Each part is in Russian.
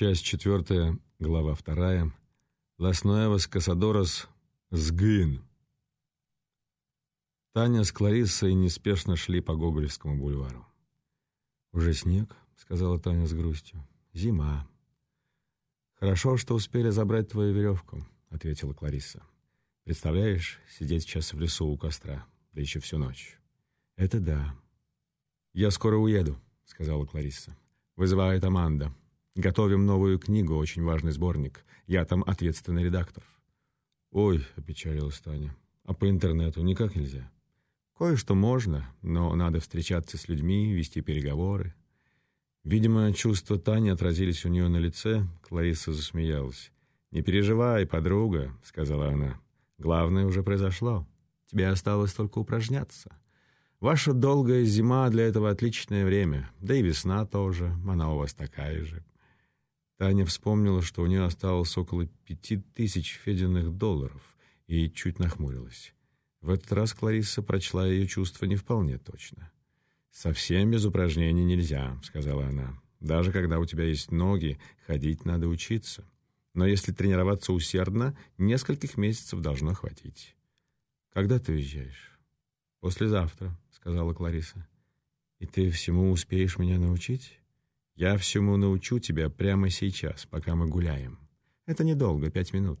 Часть четвертая, глава вторая. Лас Нуэвас Касадорос Сгын. Таня с Клариссой неспешно шли по Гоголевскому бульвару. «Уже снег», — сказала Таня с грустью. «Зима». «Хорошо, что успели забрать твою веревку», — ответила Кларисса. «Представляешь, сидеть сейчас в лесу у костра, да еще всю ночь». «Это да». «Я скоро уеду», — сказала Кларисса. «Вызывает Аманда». Готовим новую книгу, очень важный сборник. Я там ответственный редактор». «Ой», — опечалилась Таня, — «а по интернету никак нельзя?» «Кое-что можно, но надо встречаться с людьми, вести переговоры». Видимо, чувства Тани отразились у нее на лице. Клариса засмеялась. «Не переживай, подруга», — сказала она. «Главное уже произошло. Тебе осталось только упражняться. Ваша долгая зима для этого отличное время. Да и весна тоже, она у вас такая же. Таня вспомнила, что у нее осталось около пяти тысяч фединых долларов, и чуть нахмурилась. В этот раз Кларисса прочла ее чувства не вполне точно. «Совсем без упражнений нельзя», — сказала она. «Даже когда у тебя есть ноги, ходить надо учиться. Но если тренироваться усердно, нескольких месяцев должно хватить». «Когда ты уезжаешь?» «Послезавтра», — сказала Клариса. «И ты всему успеешь меня научить?» Я всему научу тебя прямо сейчас, пока мы гуляем. Это недолго, пять минут.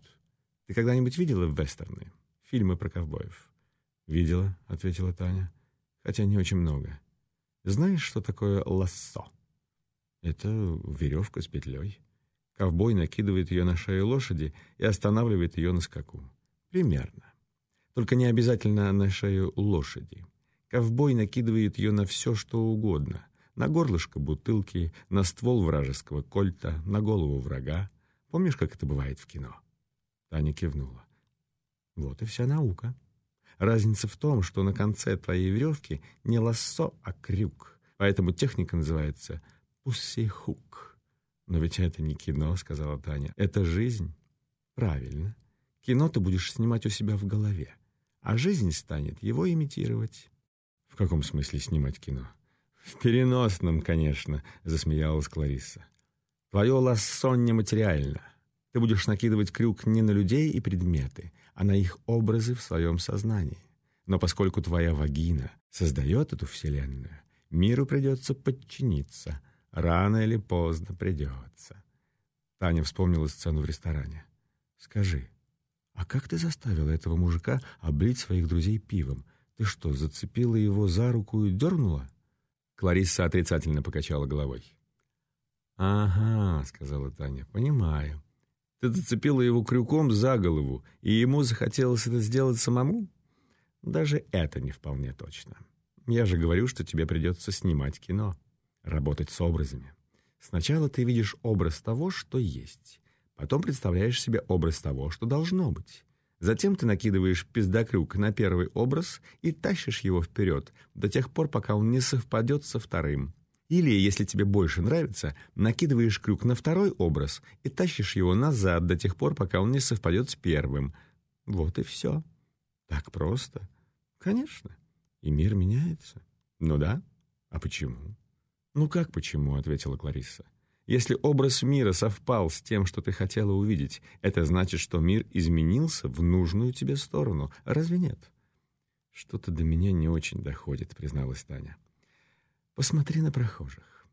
Ты когда-нибудь видела вестерны? Фильмы про ковбоев?» «Видела», — ответила Таня. «Хотя не очень много. Знаешь, что такое лассо?» «Это веревка с петлей. Ковбой накидывает ее на шею лошади и останавливает ее на скаку. Примерно. Только не обязательно на шею лошади. Ковбой накидывает ее на все, что угодно на горлышко бутылки, на ствол вражеского кольта, на голову врага. Помнишь, как это бывает в кино?» Таня кивнула. «Вот и вся наука. Разница в том, что на конце твоей веревки не лассо, а крюк. Поэтому техника называется пусси-хук. Но ведь это не кино, сказала Таня. Это жизнь. Правильно. Кино ты будешь снимать у себя в голове, а жизнь станет его имитировать. В каком смысле снимать кино? «В переносном, конечно», — засмеялась Кларисса. «Твое лассо нематериально. Ты будешь накидывать крюк не на людей и предметы, а на их образы в своем сознании. Но поскольку твоя вагина создает эту вселенную, миру придется подчиниться. Рано или поздно придется». Таня вспомнила сцену в ресторане. «Скажи, а как ты заставила этого мужика облить своих друзей пивом? Ты что, зацепила его за руку и дернула?» Кларисса отрицательно покачала головой. «Ага», — сказала Таня, — «понимаю. Ты зацепила его крюком за голову, и ему захотелось это сделать самому? Даже это не вполне точно. Я же говорю, что тебе придется снимать кино, работать с образами. Сначала ты видишь образ того, что есть, потом представляешь себе образ того, что должно быть. Затем ты накидываешь пиздокрюк на первый образ и тащишь его вперед до тех пор, пока он не совпадет со вторым. Или, если тебе больше нравится, накидываешь крюк на второй образ и тащишь его назад до тех пор, пока он не совпадет с первым. Вот и все. Так просто. Конечно. И мир меняется. Ну да. А почему? Ну как почему, ответила Кларисса. Если образ мира совпал с тем, что ты хотела увидеть, это значит, что мир изменился в нужную тебе сторону. Разве нет? Что-то до меня не очень доходит, призналась Таня. Посмотри на прохожих.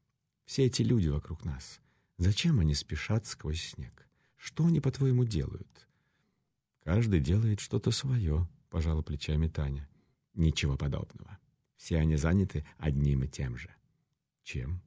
Все эти люди вокруг нас. Зачем они спешат сквозь снег? Что они, по-твоему, делают? Каждый делает что-то свое, пожала плечами Таня. Ничего подобного. Все они заняты одним и тем же. Чем?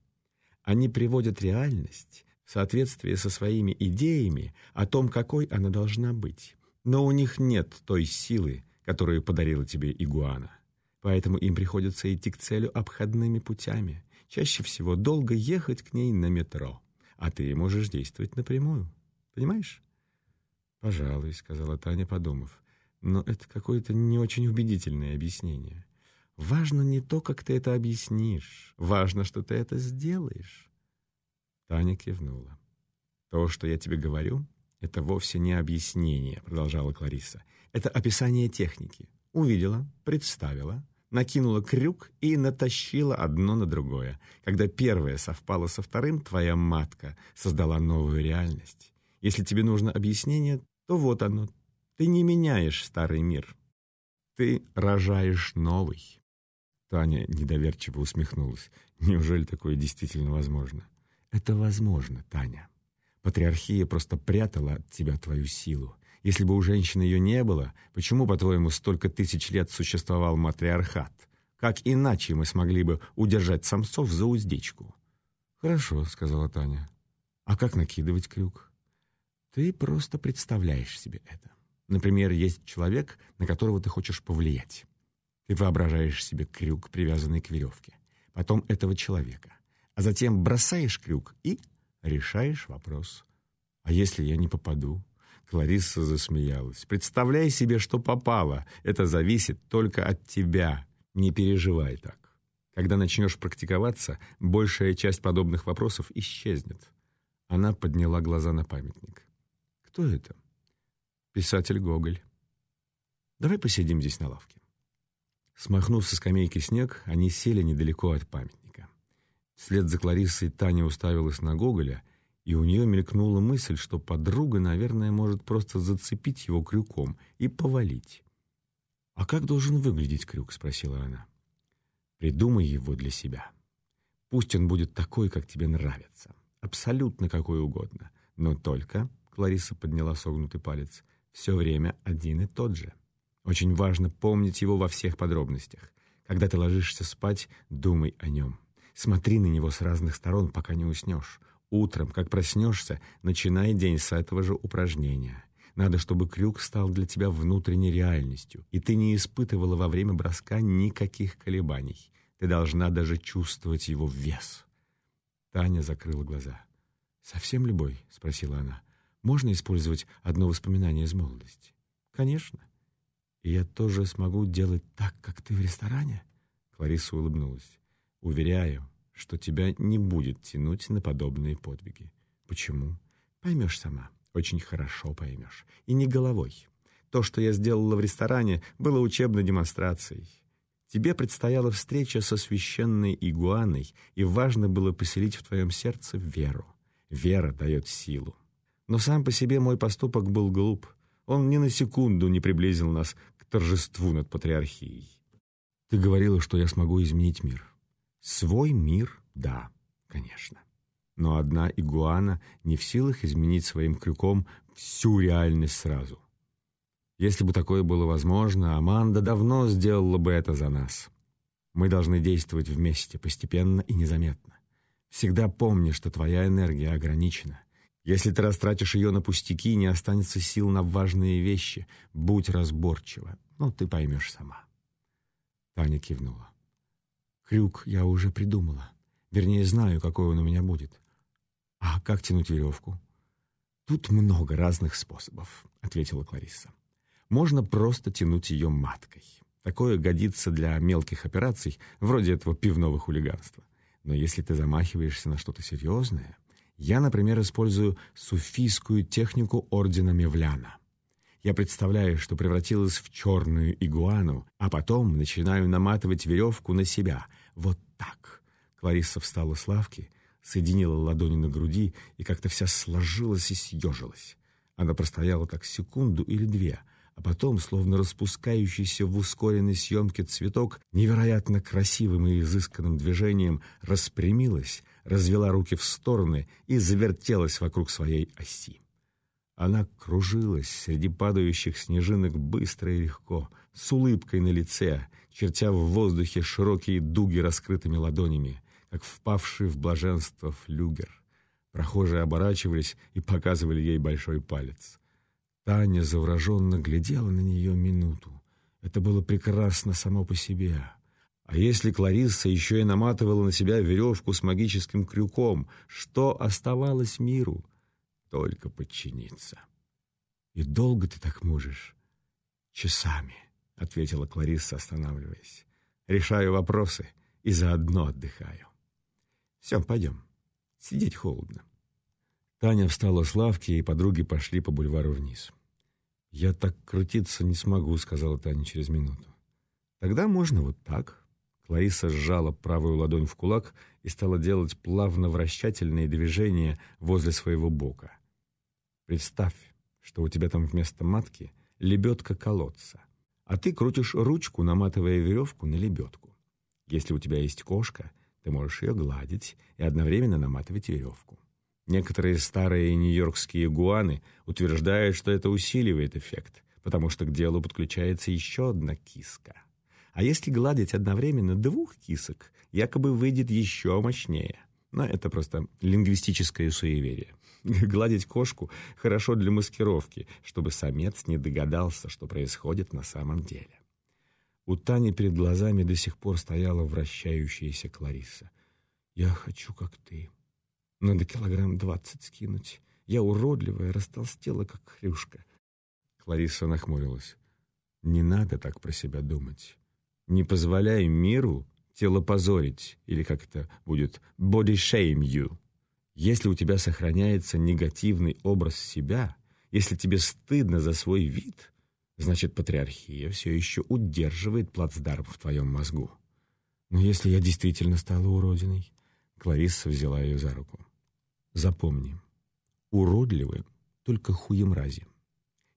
Они приводят реальность в соответствие со своими идеями о том, какой она должна быть. Но у них нет той силы, которую подарила тебе игуана. Поэтому им приходится идти к целю обходными путями. Чаще всего долго ехать к ней на метро. А ты можешь действовать напрямую. Понимаешь? «Пожалуй», — сказала Таня, подумав. «Но это какое-то не очень убедительное объяснение. Важно не то, как ты это объяснишь. Важно, что ты это сделаешь. Таня кивнула. То, что я тебе говорю, это вовсе не объяснение, продолжала Клариса. Это описание техники. Увидела, представила, накинула крюк и натащила одно на другое. Когда первое совпало со вторым, твоя матка создала новую реальность. Если тебе нужно объяснение, то вот оно. Ты не меняешь старый мир. Ты рожаешь новый. Таня недоверчиво усмехнулась. Неужели такое действительно возможно? Это возможно, Таня. Патриархия просто прятала от тебя твою силу. Если бы у женщины ее не было, почему, по-твоему, столько тысяч лет существовал матриархат? Как иначе мы смогли бы удержать самцов за уздечку? «Хорошо», — сказала Таня. «А как накидывать крюк?» «Ты просто представляешь себе это. Например, есть человек, на которого ты хочешь повлиять. Ты воображаешь себе крюк, привязанный к веревке. Потом этого человека. А затем бросаешь крюк и решаешь вопрос. А если я не попаду? Кларисса засмеялась. «Представляй себе, что попало. Это зависит только от тебя. Не переживай так. Когда начнешь практиковаться, большая часть подобных вопросов исчезнет». Она подняла глаза на памятник. «Кто это?» «Писатель Гоголь». «Давай посидим здесь на лавке». Смахнув со скамейки снег, они сели недалеко от памятника. Вслед за Клариссой Таня уставилась на Гоголя — и у нее мелькнула мысль, что подруга, наверное, может просто зацепить его крюком и повалить. «А как должен выглядеть крюк?» — спросила она. «Придумай его для себя. Пусть он будет такой, как тебе нравится. Абсолютно какой угодно. Но только, — Клариса подняла согнутый палец, — все время один и тот же. Очень важно помнить его во всех подробностях. Когда ты ложишься спать, думай о нем. Смотри на него с разных сторон, пока не уснешь. Утром, как проснешься, начинай день с этого же упражнения. Надо, чтобы крюк стал для тебя внутренней реальностью, и ты не испытывала во время броска никаких колебаний. Ты должна даже чувствовать его вес. Таня закрыла глаза. «Совсем любой?» — спросила она. «Можно использовать одно воспоминание из молодости?» «Конечно. И я тоже смогу делать так, как ты в ресторане?» Клариса улыбнулась. «Уверяю, что тебя не будет тянуть на подобные подвиги. Почему? Поймешь сама. Очень хорошо поймешь. И не головой. То, что я сделала в ресторане, было учебной демонстрацией. Тебе предстояла встреча со священной игуаной, и важно было поселить в твоем сердце веру. Вера дает силу. Но сам по себе мой поступок был глуп. Он ни на секунду не приблизил нас торжеству над патриархией. Ты говорила, что я смогу изменить мир. Свой мир, да, конечно. Но одна игуана не в силах изменить своим крюком всю реальность сразу. Если бы такое было возможно, Аманда давно сделала бы это за нас. Мы должны действовать вместе, постепенно и незаметно. Всегда помни, что твоя энергия ограничена. Если ты растратишь ее на пустяки, не останется сил на важные вещи. Будь разборчива. Ну, ты поймешь сама. Таня кивнула. Крюк я уже придумала. Вернее, знаю, какой он у меня будет. А как тянуть веревку? Тут много разных способов, ответила Кларисса. Можно просто тянуть ее маткой. Такое годится для мелких операций, вроде этого пивного хулиганства. Но если ты замахиваешься на что-то серьезное, я, например, использую суфийскую технику ордена Мевляна. Я представляю, что превратилась в черную игуану, а потом начинаю наматывать веревку на себя. Вот так. Кларисса встала с лавки, соединила ладони на груди и как-то вся сложилась и съежилась. Она простояла так секунду или две, а потом, словно распускающийся в ускоренной съемке цветок, невероятно красивым и изысканным движением распрямилась, развела руки в стороны и завертелась вокруг своей оси. Она кружилась среди падающих снежинок быстро и легко, с улыбкой на лице, чертя в воздухе широкие дуги раскрытыми ладонями, как впавший в блаженство флюгер. Прохожие оборачивались и показывали ей большой палец. Таня завороженно глядела на нее минуту. Это было прекрасно само по себе. А если Кларисса еще и наматывала на себя веревку с магическим крюком, что оставалось миру? только подчиниться. «И долго ты так можешь?» «Часами», — ответила Кларисса, останавливаясь. «Решаю вопросы и заодно отдыхаю». «Все, пойдем. Сидеть холодно». Таня встала с лавки, и подруги пошли по бульвару вниз. «Я так крутиться не смогу», — сказала Таня через минуту. Тогда можно вот так. Клариса сжала правую ладонь в кулак и стала делать плавно-вращательные движения возле своего бока. Представь, что у тебя там вместо матки лебедка колодца, а ты крутишь ручку, наматывая веревку на лебедку. Если у тебя есть кошка, ты можешь ее гладить и одновременно наматывать веревку. Некоторые старые нью-йоркские гуаны утверждают, что это усиливает эффект, потому что к делу подключается еще одна киска. А если гладить одновременно двух кисок, якобы выйдет еще мощнее. Но это просто лингвистическое суеверие. Гладить кошку хорошо для маскировки, чтобы самец не догадался, что происходит на самом деле. У Тани перед глазами до сих пор стояла вращающаяся Клариса. «Я хочу, как ты. Надо килограмм двадцать скинуть. Я уродливая, растолстела, как хрюшка». Клариса нахмурилась. «Не надо так про себя думать. Не позволяй миру тело позорить, или как это будет, body shame you. Если у тебя сохраняется негативный образ себя, если тебе стыдно за свой вид, значит, патриархия все еще удерживает плацдарм в твоем мозгу. Но если я действительно стала уродиной, Кларисса взяла ее за руку. Запомни, уродливы только хуемрази.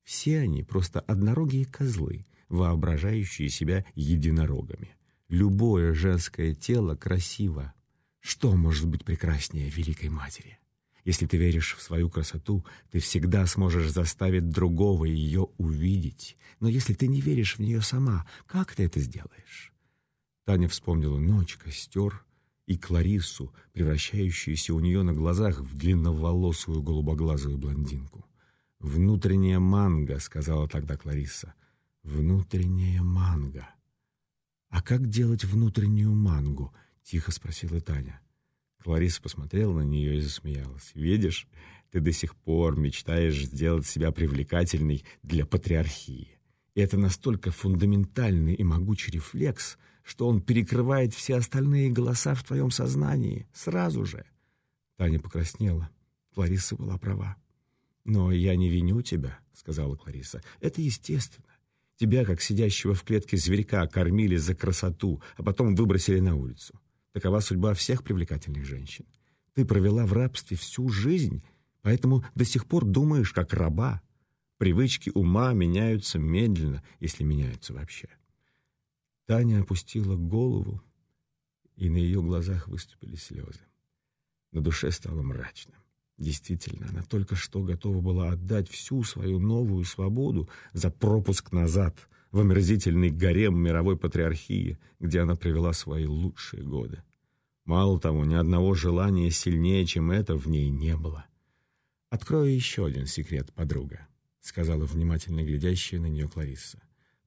Все они просто однорогие козлы, воображающие себя единорогами. Любое женское тело красиво. Что может быть прекраснее Великой Матери? Если ты веришь в свою красоту, ты всегда сможешь заставить другого ее увидеть. Но если ты не веришь в нее сама, как ты это сделаешь? Таня вспомнила ночь, костер и Клариссу, превращающуюся у нее на глазах в длинноволосую голубоглазую блондинку. «Внутренняя манга», — сказала тогда Кларисса. «Внутренняя манга». «А как делать внутреннюю мангу?» — тихо спросила Таня. Клариса посмотрела на нее и засмеялась. «Видишь, ты до сих пор мечтаешь сделать себя привлекательной для патриархии. И это настолько фундаментальный и могучий рефлекс, что он перекрывает все остальные голоса в твоем сознании сразу же». Таня покраснела. Клариса была права. «Но я не виню тебя», — сказала Клариса. «Это естественно. Тебя, как сидящего в клетке зверька, кормили за красоту, а потом выбросили на улицу. Такова судьба всех привлекательных женщин. Ты провела в рабстве всю жизнь, поэтому до сих пор думаешь как раба. Привычки ума меняются медленно, если меняются вообще». Таня опустила голову, и на ее глазах выступили слезы. На душе стало мрачно. Действительно, она только что готова была отдать всю свою новую свободу за пропуск назад в омерзительный гарем мировой патриархии, где она провела свои лучшие годы. Мало того, ни одного желания сильнее, чем это, в ней не было. «Открою еще один секрет, подруга», — сказала внимательно глядящая на нее Кларисса.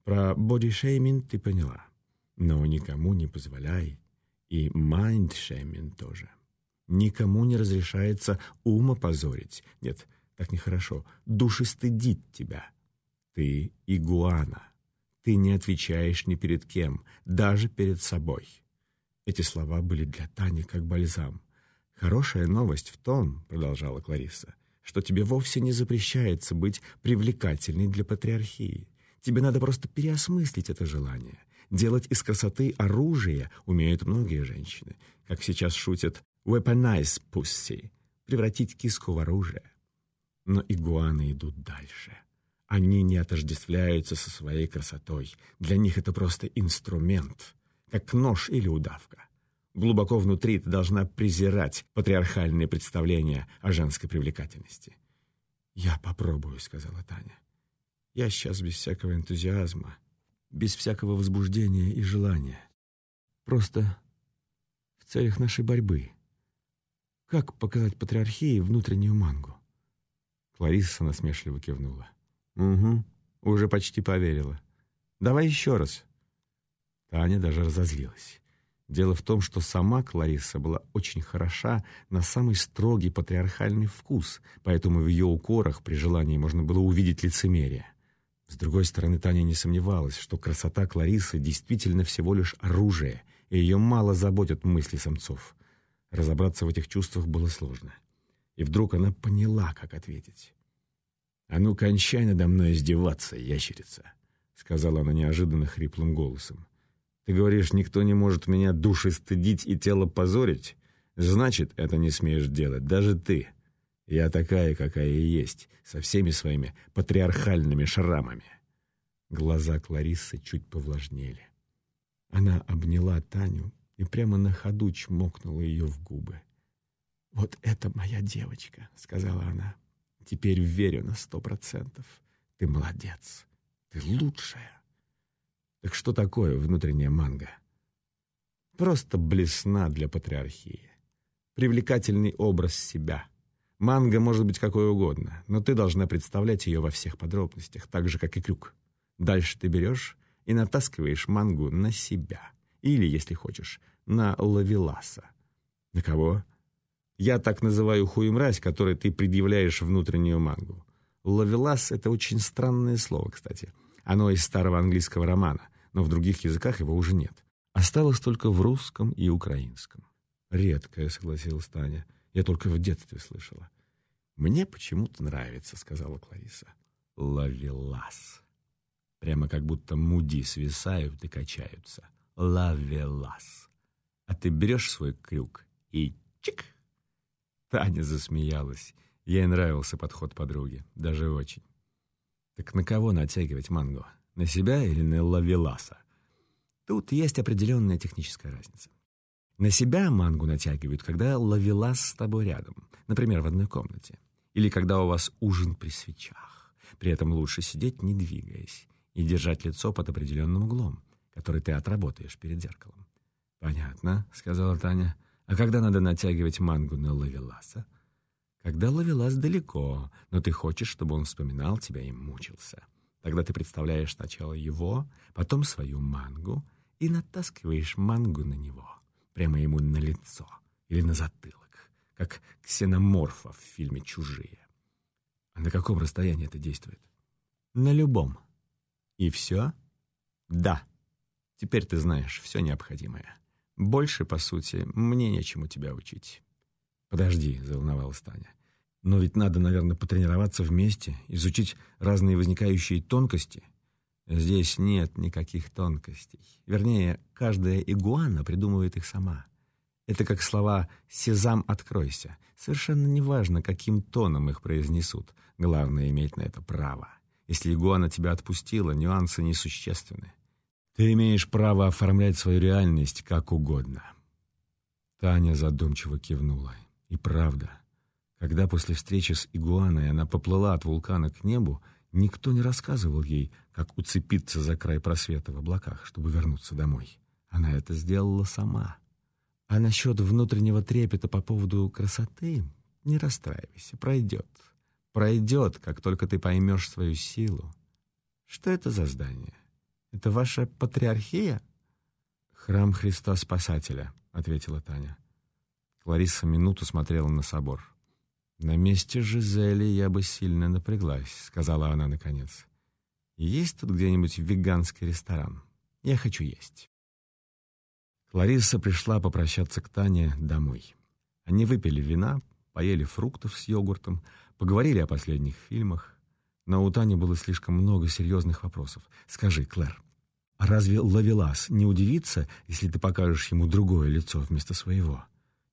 «Про бодишейминг ты поняла, но никому не позволяй, и майндшейминг тоже». Никому не разрешается ума позорить. Нет, так нехорошо. Души стыдит тебя. Ты игуана. Ты не отвечаешь ни перед кем, даже перед собой. Эти слова были для Тани как бальзам. «Хорошая новость в том, — продолжала Клариса, — что тебе вовсе не запрещается быть привлекательной для патриархии. Тебе надо просто переосмыслить это желание. Делать из красоты оружие умеют многие женщины. Как сейчас шутят, weaponize pussy, превратить киску в оружие. Но игуаны идут дальше. Они не отождествляются со своей красотой. Для них это просто инструмент, как нож или удавка. Глубоко внутри ты должна презирать патриархальные представления о женской привлекательности. «Я попробую», — сказала Таня. «Я сейчас без всякого энтузиазма, без всякого возбуждения и желания. Просто в целях нашей борьбы». Как показать патриархии внутреннюю мангу? Клариса насмешливо кивнула. Угу, уже почти поверила. Давай еще раз. Таня даже разозлилась. Дело в том, что сама Клариса была очень хороша на самый строгий патриархальный вкус, поэтому в ее укорах при желании можно было увидеть лицемерие. С другой стороны, Таня не сомневалась, что красота Кларисы действительно всего лишь оружие, и ее мало заботят мысли самцов. Разобраться в этих чувствах было сложно. И вдруг она поняла, как ответить. «А ну, кончай надо мной издеваться, ящерица!» — сказала она неожиданно хриплым голосом. Ты говоришь, никто не может меня души стыдить и тело позорить? Значит, это не смеешь делать, даже ты. Я такая, какая и есть, со всеми своими патриархальными шрамами. Глаза Клариссы чуть повлажнели. Она обняла Таню и прямо на ходу чмокнула ее в губы. «Вот это моя девочка», — сказала она. «Теперь верю на сто процентов. Ты молодец. Ты лучшая». Так что такое внутренняя манга? Просто блесна для патриархии. Привлекательный образ себя. Манга может быть какой угодно, но ты должна представлять ее во всех подробностях, так же, как и крюк. Дальше ты берешь и натаскиваешь мангу на себя. Или, если хочешь, на лавеласа. На кого? Я так называю хуемразь, которой ты предъявляешь внутреннюю мангу. Лавелас — это очень странное слово, кстати. Оно из старого английского романа, но в других языках его уже нет. Осталось только в русском и украинском. «Редкое», — согласилась Таня. «Я только в детстве слышала». «Мне почему-то нравится», — сказала Клариса. «Лавелас». Прямо как будто муди свисают и качаются. Лавелас. А ты берешь свой крюк и чик. Таня засмеялась. Ей нравился подход подруги, даже очень. Так на кого натягивать мангу? На себя или на лавеласа? Тут есть определенная техническая разница. На себя мангу натягивают, когда лавелас с тобой рядом, например, в одной комнате. Или когда у вас ужин при свечах. При этом лучше сидеть, не двигаясь и держать лицо под определенным углом, который ты отработаешь перед зеркалом. «Понятно», — сказала Таня. «А когда надо натягивать мангу на лавеласа?» «Когда лавелас далеко, но ты хочешь, чтобы он вспоминал тебя и мучился. Тогда ты представляешь сначала его, потом свою мангу и натаскиваешь мангу на него, прямо ему на лицо или на затылок, как ксеноморфа в фильме «Чужие». А на каком расстоянии это действует? На любом. «И все?» «Да. Теперь ты знаешь все необходимое. Больше, по сути, мне нечему тебя учить». «Подожди», — заволновалась Таня. «Но ведь надо, наверное, потренироваться вместе, изучить разные возникающие тонкости». «Здесь нет никаких тонкостей. Вернее, каждая игуана придумывает их сама». Это как слова «сезам, откройся». Совершенно неважно, каким тоном их произнесут. Главное — иметь на это право. Если игуана тебя отпустила, нюансы несущественны. Ты имеешь право оформлять свою реальность как угодно. Таня задумчиво кивнула. И правда, когда после встречи с игуаной она поплыла от вулкана к небу, никто не рассказывал ей, как уцепиться за край просвета в облаках, чтобы вернуться домой. Она это сделала сама. А насчет внутреннего трепета по поводу красоты не расстраивайся, пройдет пройдет, как только ты поймешь свою силу. Что это за здание? Это ваша патриархия? Храм Христа Спасателя, ответила Таня. Клариса минуту смотрела на собор. «На месте Жизели я бы сильно напряглась», — сказала она наконец. «Есть тут где-нибудь веганский ресторан? Я хочу есть». Клариса пришла попрощаться к Тане домой. Они выпили вина, поели фруктов с йогуртом, поговорили о последних фильмах. Но у Тани было слишком много серьезных вопросов. «Скажи, Клэр, а разве Лавелас не удивится, если ты покажешь ему другое лицо вместо своего?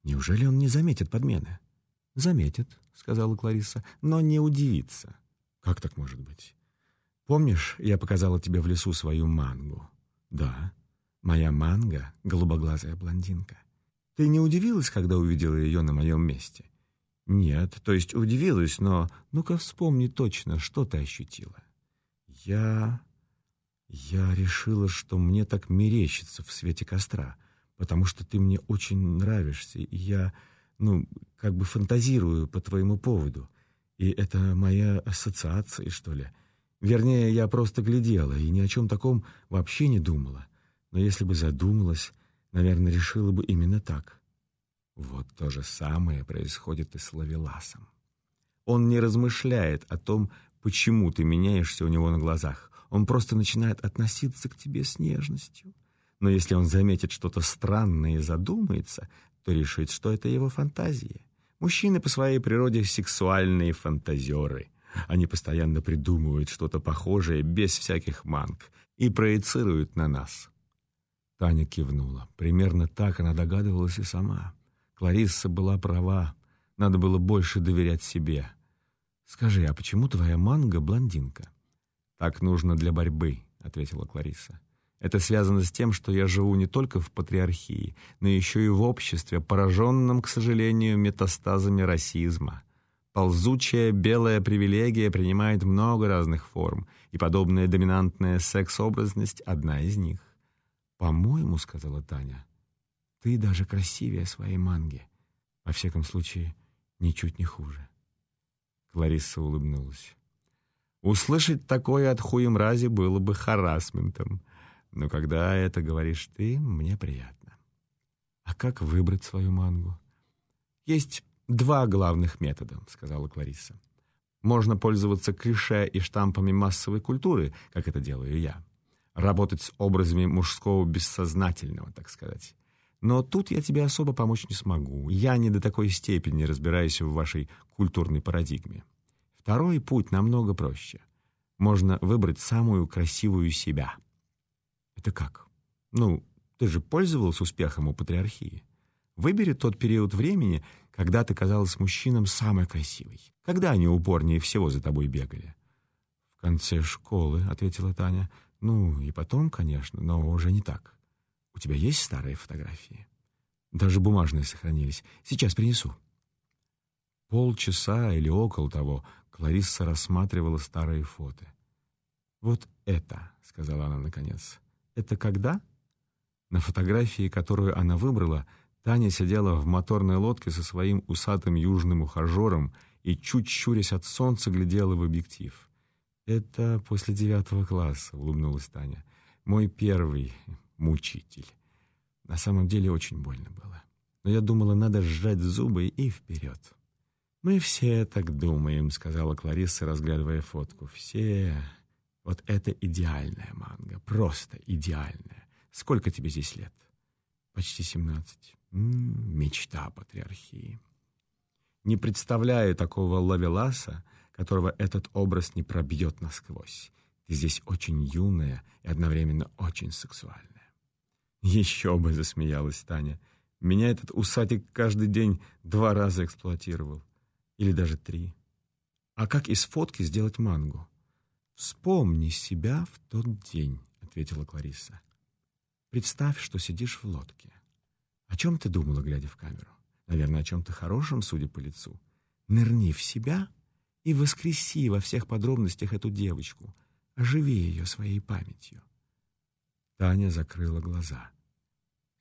Неужели он не заметит подмены?» «Заметит», — сказала Клариса, — «но не удивится». «Как так может быть?» «Помнишь, я показала тебе в лесу свою мангу?» «Да, моя манга — голубоглазая блондинка. Ты не удивилась, когда увидела ее на моем месте? «Нет, то есть удивилась, но ну-ка вспомни точно, что ты ощутила». «Я... я решила, что мне так мерещится в свете костра, потому что ты мне очень нравишься, и я, ну, как бы фантазирую по твоему поводу. И это моя ассоциация, что ли. Вернее, я просто глядела и ни о чем таком вообще не думала. Но если бы задумалась, наверное, решила бы именно так». Вот то же самое происходит и с Лавеласом. Он не размышляет о том, почему ты меняешься у него на глазах. Он просто начинает относиться к тебе с нежностью. Но если он заметит что-то странное и задумается, то решит, что это его фантазии. Мужчины по своей природе сексуальные фантазеры. Они постоянно придумывают что-то похожее без всяких манг и проецируют на нас. Таня кивнула. Примерно так она догадывалась и сама. Кларисса была права. Надо было больше доверять себе. «Скажи, а почему твоя манга блондинка?» «Так нужно для борьбы», — ответила Кларисса. «Это связано с тем, что я живу не только в патриархии, но еще и в обществе, пораженном, к сожалению, метастазами расизма. Ползучая белая привилегия принимает много разных форм, и подобная доминантная секс-образность — одна из них. «По-моему, — сказала Таня, — ты даже красивее своей манги. Во всяком случае, ничуть не хуже». Кларисса улыбнулась. Услышать такое от хуемрази было бы харасментом, но когда это говоришь ты, мне приятно. А как выбрать свою мангу? Есть «Два главных метода», — сказала Клариса. «Можно пользоваться клише и штампами массовой культуры, как это делаю я. Работать с образами мужского бессознательного, так сказать. Но тут я тебе особо помочь не смогу. Я не до такой степени разбираюсь в вашей культурной парадигме. Второй путь намного проще. Можно выбрать самую красивую себя». «Это как?» «Ну, ты же пользовался успехом у патриархии». Выбери тот период времени, когда ты казалась мужчинам самой красивой. Когда они упорнее всего за тобой бегали? «В конце школы», — ответила Таня. «Ну, и потом, конечно, но уже не так. У тебя есть старые фотографии?» «Даже бумажные сохранились. Сейчас принесу». Полчаса или около того Кларисса рассматривала старые фото. «Вот это», — сказала она наконец. «Это когда?» На фотографии, которую она выбрала, — Таня сидела в моторной лодке со своим усатым южным ухажером и, чуть щурясь от солнца, глядела в объектив. «Это после девятого класса», — улыбнулась Таня. «Мой первый мучитель. На самом деле очень больно было. Но я думала, надо сжать зубы и вперед». «Мы все так думаем», — сказала Кларисса, разглядывая фотку. «Все. Вот это идеальная манга, просто идеальная. Сколько тебе здесь лет?» «Почти семнадцать». Мечта патриархии. Не представляю такого лавеласа, которого этот образ не пробьет насквозь. Ты здесь очень юная и одновременно очень сексуальная. Еще бы, засмеялась Таня. Меня этот усатик каждый день два раза эксплуатировал. Или даже три. А как из фотки сделать мангу? Вспомни себя в тот день, ответила Клариса. Представь, что сидишь в лодке. О чем ты думала, глядя в камеру? Наверное, о чем-то хорошем, судя по лицу. Нырни в себя и воскреси во всех подробностях эту девочку. Оживи ее своей памятью. Таня закрыла глаза.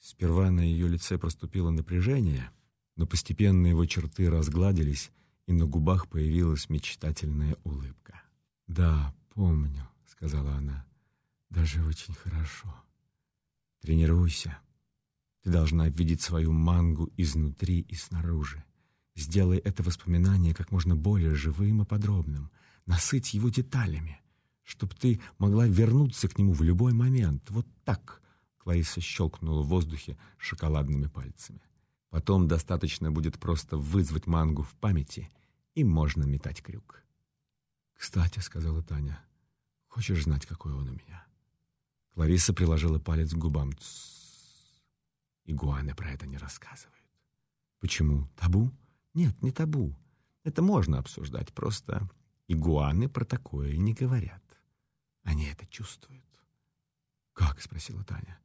Сперва на ее лице проступило напряжение, но постепенно его черты разгладились, и на губах появилась мечтательная улыбка. «Да, помню», — сказала она, — «даже очень хорошо. Тренируйся». Ты должна видеть свою мангу изнутри и снаружи. Сделай это воспоминание как можно более живым и подробным. Насыть его деталями, чтобы ты могла вернуться к нему в любой момент. Вот так. Клариса щелкнула в воздухе шоколадными пальцами. Потом достаточно будет просто вызвать мангу в памяти, и можно метать крюк. «Кстати», — сказала Таня, — «хочешь знать, какой он у меня?» Клариса приложила палец к губам. Игуаны про это не рассказывают. Почему? Табу? Нет, не табу. Это можно обсуждать, просто игуаны про такое не говорят. Они это чувствуют. «Как?» — спросила Таня.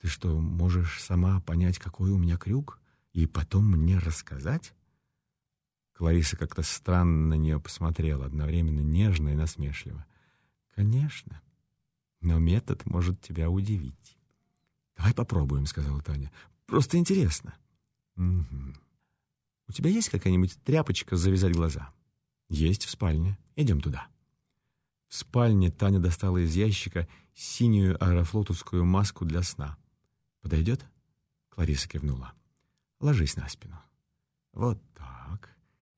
«Ты что, можешь сама понять, какой у меня крюк, и потом мне рассказать?» Клариса как-то странно на нее посмотрела, одновременно нежно и насмешливо. «Конечно, но метод может тебя удивить». «Давай попробуем», — сказала Таня. «Просто интересно». «Угу. У тебя есть какая-нибудь тряпочка завязать глаза?» «Есть в спальне. Идем туда». В спальне Таня достала из ящика синюю аэрофлотовскую маску для сна. «Подойдет?» Клариса кивнула. «Ложись на спину». «Вот так.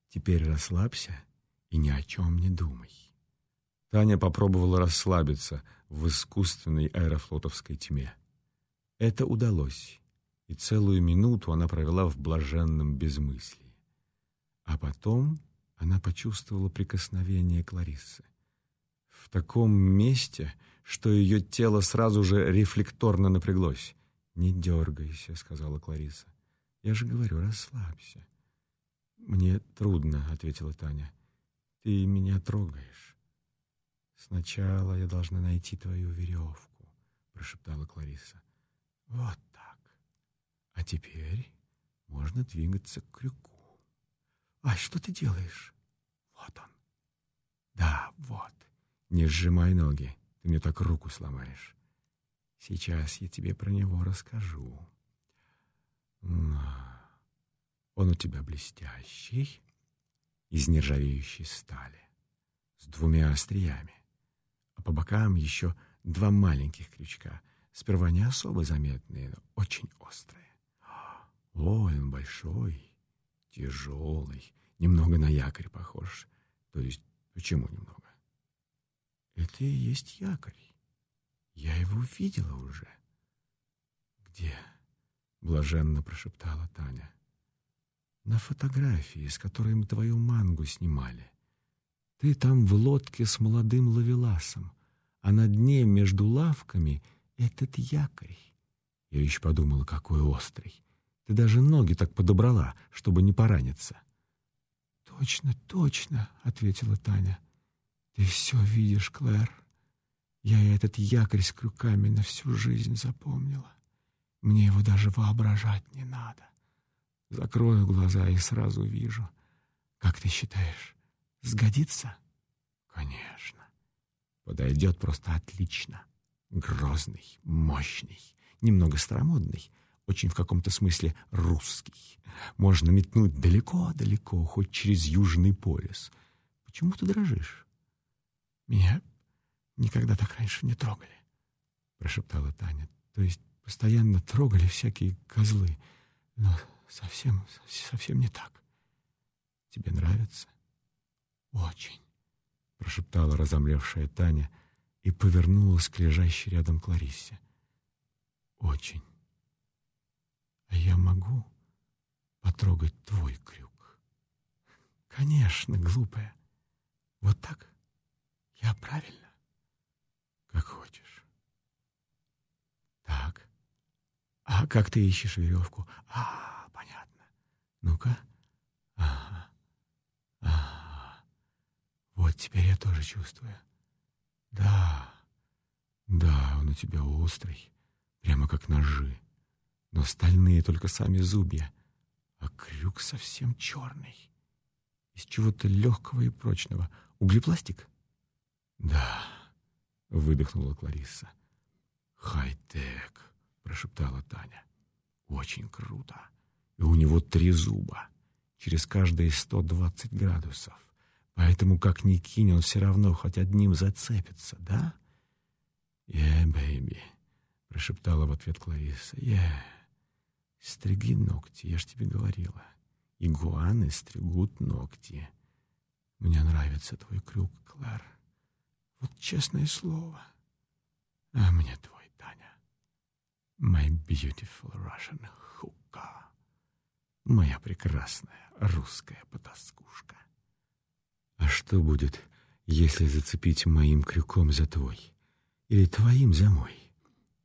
Теперь расслабься и ни о чем не думай». Таня попробовала расслабиться в искусственной аэрофлотовской тьме. Это удалось, и целую минуту она провела в блаженном безмыслии. А потом она почувствовала прикосновение Клариссы. В таком месте, что ее тело сразу же рефлекторно напряглось. «Не дергайся», — сказала Клариса. «Я же говорю, расслабься». «Мне трудно», — ответила Таня. «Ты меня трогаешь». «Сначала я должна найти твою веревку», — прошептала Клариса. «Вот так. А теперь можно двигаться к крюку». «Ай, что ты делаешь?» «Вот он». «Да, вот. Не сжимай ноги, ты мне так руку сломаешь». «Сейчас я тебе про него расскажу». Он у тебя блестящий, из нержавеющей стали, с двумя остриями, а по бокам еще два маленьких крючка, сперва не особо заметные, но очень острые. Ой, он большой, тяжелый, немного на якорь похож. То есть, почему немного? Это и есть якорь. Я его видела уже. Где? Блаженно прошептала Таня. На фотографии, с которой мы твою мангу снимали. Ты там в лодке с молодым лавеласом, а на дне между лавками этот якорь. Я еще подумала, какой острый. Ты даже ноги так подобрала, чтобы не пораниться. «Точно, точно», — ответила Таня. «Ты все видишь, Клэр. Я этот якорь с крюками на всю жизнь запомнила. Мне его даже воображать не надо. Закрою глаза и сразу вижу. Как ты считаешь, сгодится? Конечно. Подойдет просто отлично. Грозный, мощный, немного старомодный, очень в каком-то смысле русский. Можно метнуть далеко-далеко, хоть через Южный полюс. Почему ты дрожишь? Меня никогда так раньше не трогали, прошептала Таня. То есть постоянно трогали всякие козлы. Но совсем, совсем не так. Тебе нравится? Очень, прошептала разомлевшая Таня и повернулась к лежащей рядом Клариссе. Очень. А я могу потрогать твой крюк? Конечно, глупая. Вот так? Я правильно? Как хочешь. Так. А как ты ищешь веревку? А, ну-ка. Ага. Ага. Вот теперь я тоже чувствую. Да. Да, он у тебя острый. Прямо как ножи. Но стальные только сами зубья. А крюк совсем черный. Из чего-то легкого и прочного. Углепластик? Да. Выдохнула Кларисса. «Хай-тек», — прошептала Таня. «Очень круто» и у него три зуба, через каждые 120 градусов. Поэтому, как ни кинь, он все равно хоть одним зацепится, да? «Yeah, baby», — прошептала в ответ Клариса. «Yeah, стриги ногти, я ж тебе говорила. Игуаны стригут ногти. Мне нравится твой крюк, Клэр. Вот честное слово. А мне твой, Таня. My beautiful Russian hookah» моя прекрасная русская потаскушка. А что будет, если зацепить моим крюком за твой? Или твоим за мой?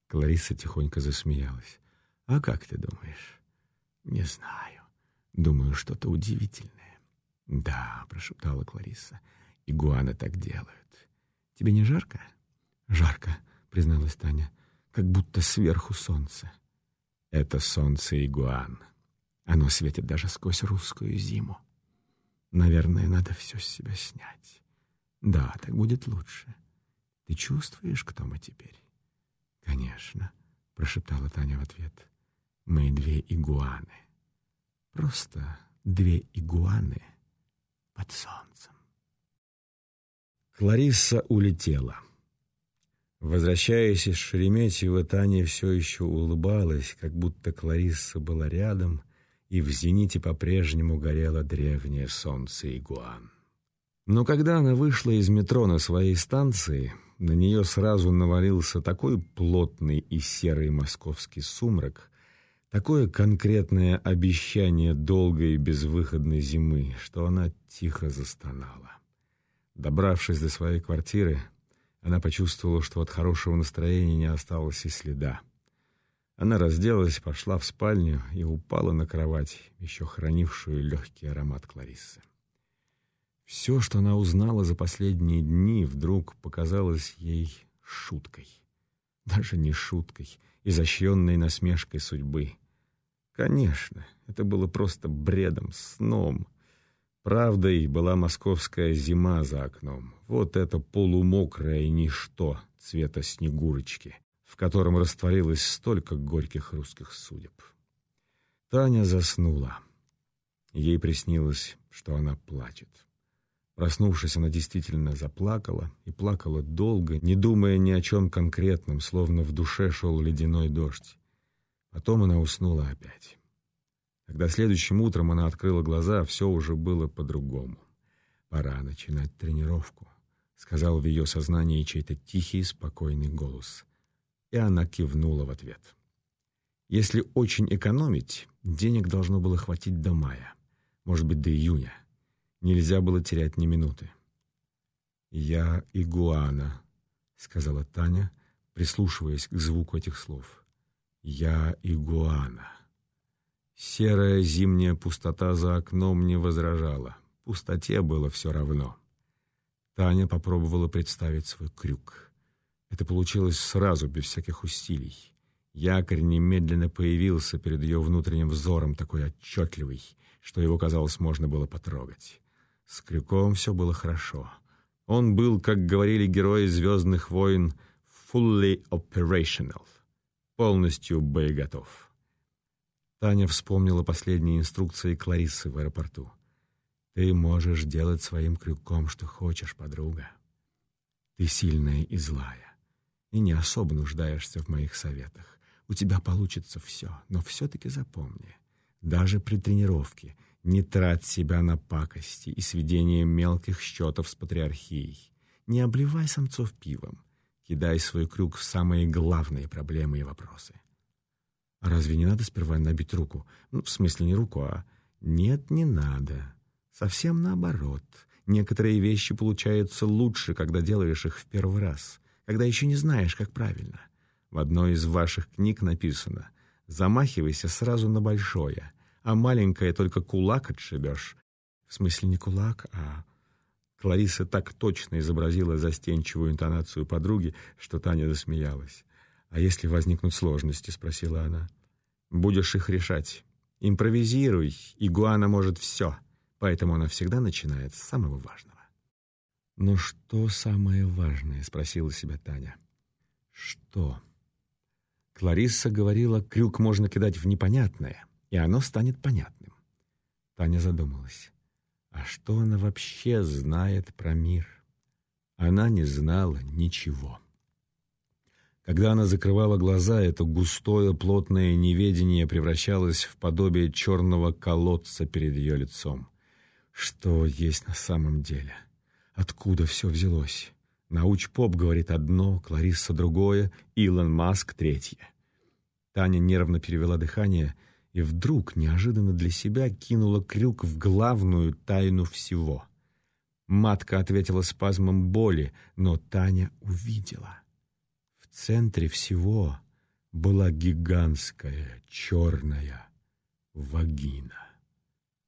Клариса тихонько засмеялась. А как ты думаешь? Не знаю. Думаю, что-то удивительное. Да, прошептала Клариса. Игуаны так делают. Тебе не жарко? Жарко, призналась Таня, как будто сверху солнце. Это солнце игуан, оно светит даже сквозь русскую зиму. Наверное, надо все с себя снять. Да, так будет лучше. Ты чувствуешь, кто мы теперь? Конечно, прошептала Таня в ответ. Мы две игуаны. Просто две игуаны под солнцем. Кларисса улетела. Возвращаясь из Шереметьево, Таня все еще улыбалась, как будто Кларисса была рядом и в зените по-прежнему горело древнее солнце Игуан. Но когда она вышла из метро на своей станции, на нее сразу навалился такой плотный и серый московский сумрак, такое конкретное обещание долгой и безвыходной зимы, что она тихо застонала. Добравшись до своей квартиры, она почувствовала, что от хорошего настроения не осталось и следа. Она разделась, пошла в спальню и упала на кровать, еще хранившую легкий аромат Клариссы. Все, что она узнала за последние дни, вдруг показалось ей шуткой. Даже не шуткой, изощренной насмешкой судьбы. Конечно, это было просто бредом, сном. Правдой была московская зима за окном. Вот это полумокрое ничто цвета снегурочки, в котором растворилось столько горьких русских судеб. Таня заснула. Ей приснилось, что она плачет. Проснувшись, она действительно заплакала, и плакала долго, не думая ни о чем конкретном, словно в душе шел ледяной дождь. Потом она уснула опять. Когда следующим утром она открыла глаза, все уже было по-другому. «Пора начинать тренировку», — сказал в ее сознании чей-то тихий, спокойный голос и она кивнула в ответ. Если очень экономить, денег должно было хватить до мая, может быть, до июня. Нельзя было терять ни минуты. «Я игуана», — сказала Таня, прислушиваясь к звуку этих слов. «Я игуана». Серая зимняя пустота за окном не возражала. Пустоте было все равно. Таня попробовала представить свой крюк — это получилось сразу, без всяких усилий. Якорь немедленно появился перед ее внутренним взором, такой отчетливый, что его, казалось, можно было потрогать. С крюком все было хорошо. Он был, как говорили герои «Звездных войн», fully operational, полностью боеготов. Таня вспомнила последние инструкции Клариссы в аэропорту. «Ты можешь делать своим крюком, что хочешь, подруга. Ты сильная и злая и не особо нуждаешься в моих советах. У тебя получится все, но все-таки запомни, даже при тренировке не трать себя на пакости и сведение мелких счетов с патриархией. Не обливай самцов пивом, кидай свой крюк в самые главные проблемы и вопросы. Разве не надо сперва набить руку? Ну, в смысле не руку, а... Нет, не надо. Совсем наоборот. Некоторые вещи получаются лучше, когда делаешь их в первый раз — когда еще не знаешь, как правильно. В одной из ваших книг написано «Замахивайся сразу на большое, а маленькое только кулак отшибешь». В смысле не кулак, а... Клариса так точно изобразила застенчивую интонацию подруги, что Таня засмеялась. «А если возникнут сложности?» — спросила она. «Будешь их решать. Импровизируй, игуана может все, поэтому она всегда начинает с самого важного». «Но что самое важное?» — спросила себя Таня. «Что?» Кларисса говорила, крюк можно кидать в непонятное, и оно станет понятным. Таня задумалась. А что она вообще знает про мир? Она не знала ничего. Когда она закрывала глаза, это густое, плотное неведение превращалось в подобие черного колодца перед ее лицом. Что есть на самом деле? — Откуда все взялось? Науч-поп говорит одно, Кларисса другое, Илон Маск третье. Таня нервно перевела дыхание и вдруг, неожиданно для себя, кинула крюк в главную тайну всего. Матка ответила спазмом боли, но Таня увидела. Центре всего была гигантская черная вагина.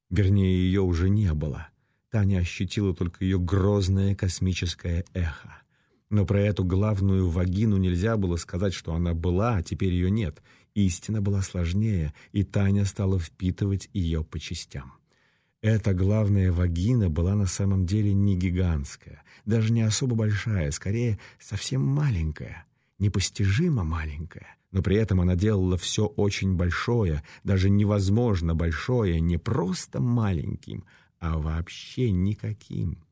Вернее, ее уже не было — Таня ощутила только ее грозное космическое эхо. Но про эту главную вагину нельзя было сказать, что она была, а теперь ее нет. Истина была сложнее, и Таня стала впитывать ее по частям. Эта главная вагина была на самом деле не гигантская, даже не особо большая, скорее совсем маленькая, непостижимо маленькая. Но при этом она делала все очень большое, даже невозможно большое, не просто маленьким, а вообще никаким.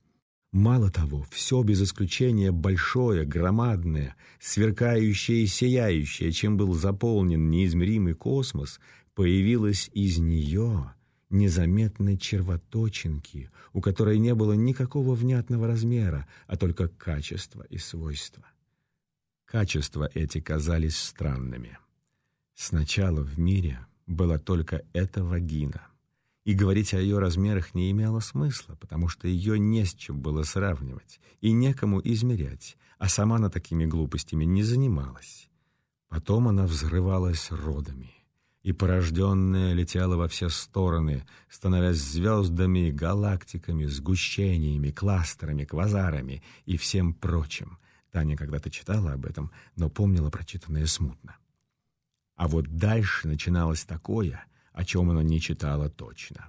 Мало того, все без исключения большое, громадное, сверкающее и сияющее, чем был заполнен неизмеримый космос, появилось из нее незаметной червоточинки, у которой не было никакого внятного размера, а только качества и свойства. Качества эти казались странными. Сначала в мире была только эта вагина — и говорить о ее размерах не имело смысла, потому что ее не с чем было сравнивать и некому измерять, а сама она такими глупостями не занималась. Потом она взрывалась родами, и порожденная летела во все стороны, становясь звездами, галактиками, сгущениями, кластерами, квазарами и всем прочим. Таня когда-то читала об этом, но помнила прочитанное смутно. А вот дальше начиналось такое, о чем она не читала точно.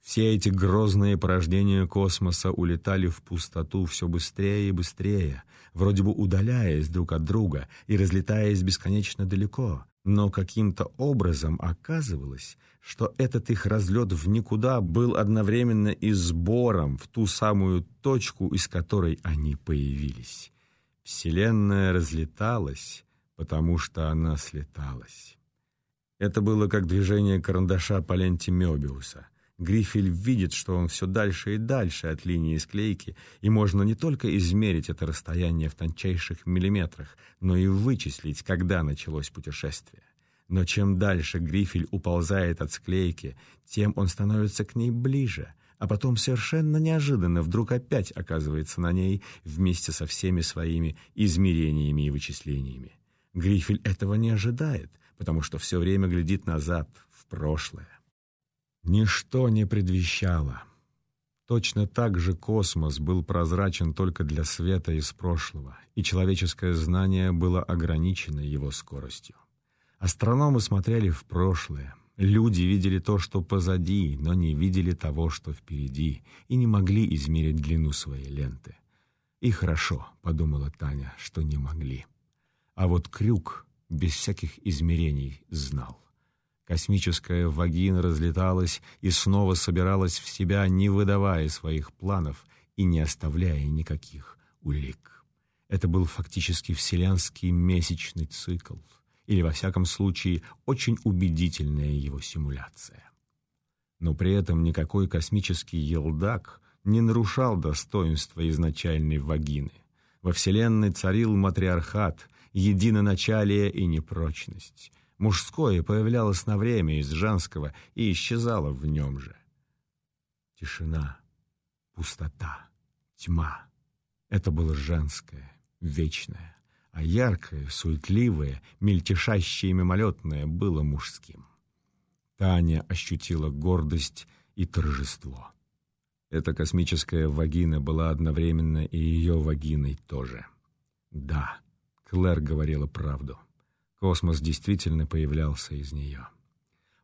Все эти грозные порождения космоса улетали в пустоту все быстрее и быстрее, вроде бы удаляясь друг от друга и разлетаясь бесконечно далеко, но каким-то образом оказывалось, что этот их разлет в никуда был одновременно и сбором в ту самую точку, из которой они появились. Вселенная разлеталась, потому что она слеталась. Это было как движение карандаша по ленте Мёбиуса. Грифель видит, что он все дальше и дальше от линии склейки, и можно не только измерить это расстояние в тончайших миллиметрах, но и вычислить, когда началось путешествие. Но чем дальше Грифель уползает от склейки, тем он становится к ней ближе, а потом совершенно неожиданно вдруг опять оказывается на ней вместе со всеми своими измерениями и вычислениями. Грифель этого не ожидает, потому что все время глядит назад, в прошлое. Ничто не предвещало. Точно так же космос был прозрачен только для света из прошлого, и человеческое знание было ограничено его скоростью. Астрономы смотрели в прошлое, люди видели то, что позади, но не видели того, что впереди, и не могли измерить длину своей ленты. «И хорошо», — подумала Таня, — «что не могли». А вот Крюк без всяких измерений знал. Космическая вагина разлеталась и снова собиралась в себя, не выдавая своих планов и не оставляя никаких улик. Это был фактически вселенский месячный цикл, или, во всяком случае, очень убедительная его симуляция. Но при этом никакой космический елдак не нарушал достоинства изначальной вагины. Во Вселенной царил матриархат, единоначалие и непрочность. Мужское появлялось на время из женского и исчезало в нем же. Тишина, пустота, тьма — это было женское, вечное, а яркое, суетливое, мельтешащее и мимолетное было мужским. Таня ощутила гордость и торжество. Эта космическая вагина была одновременно и ее вагиной тоже. Да, Клэр говорила правду. Космос действительно появлялся из нее.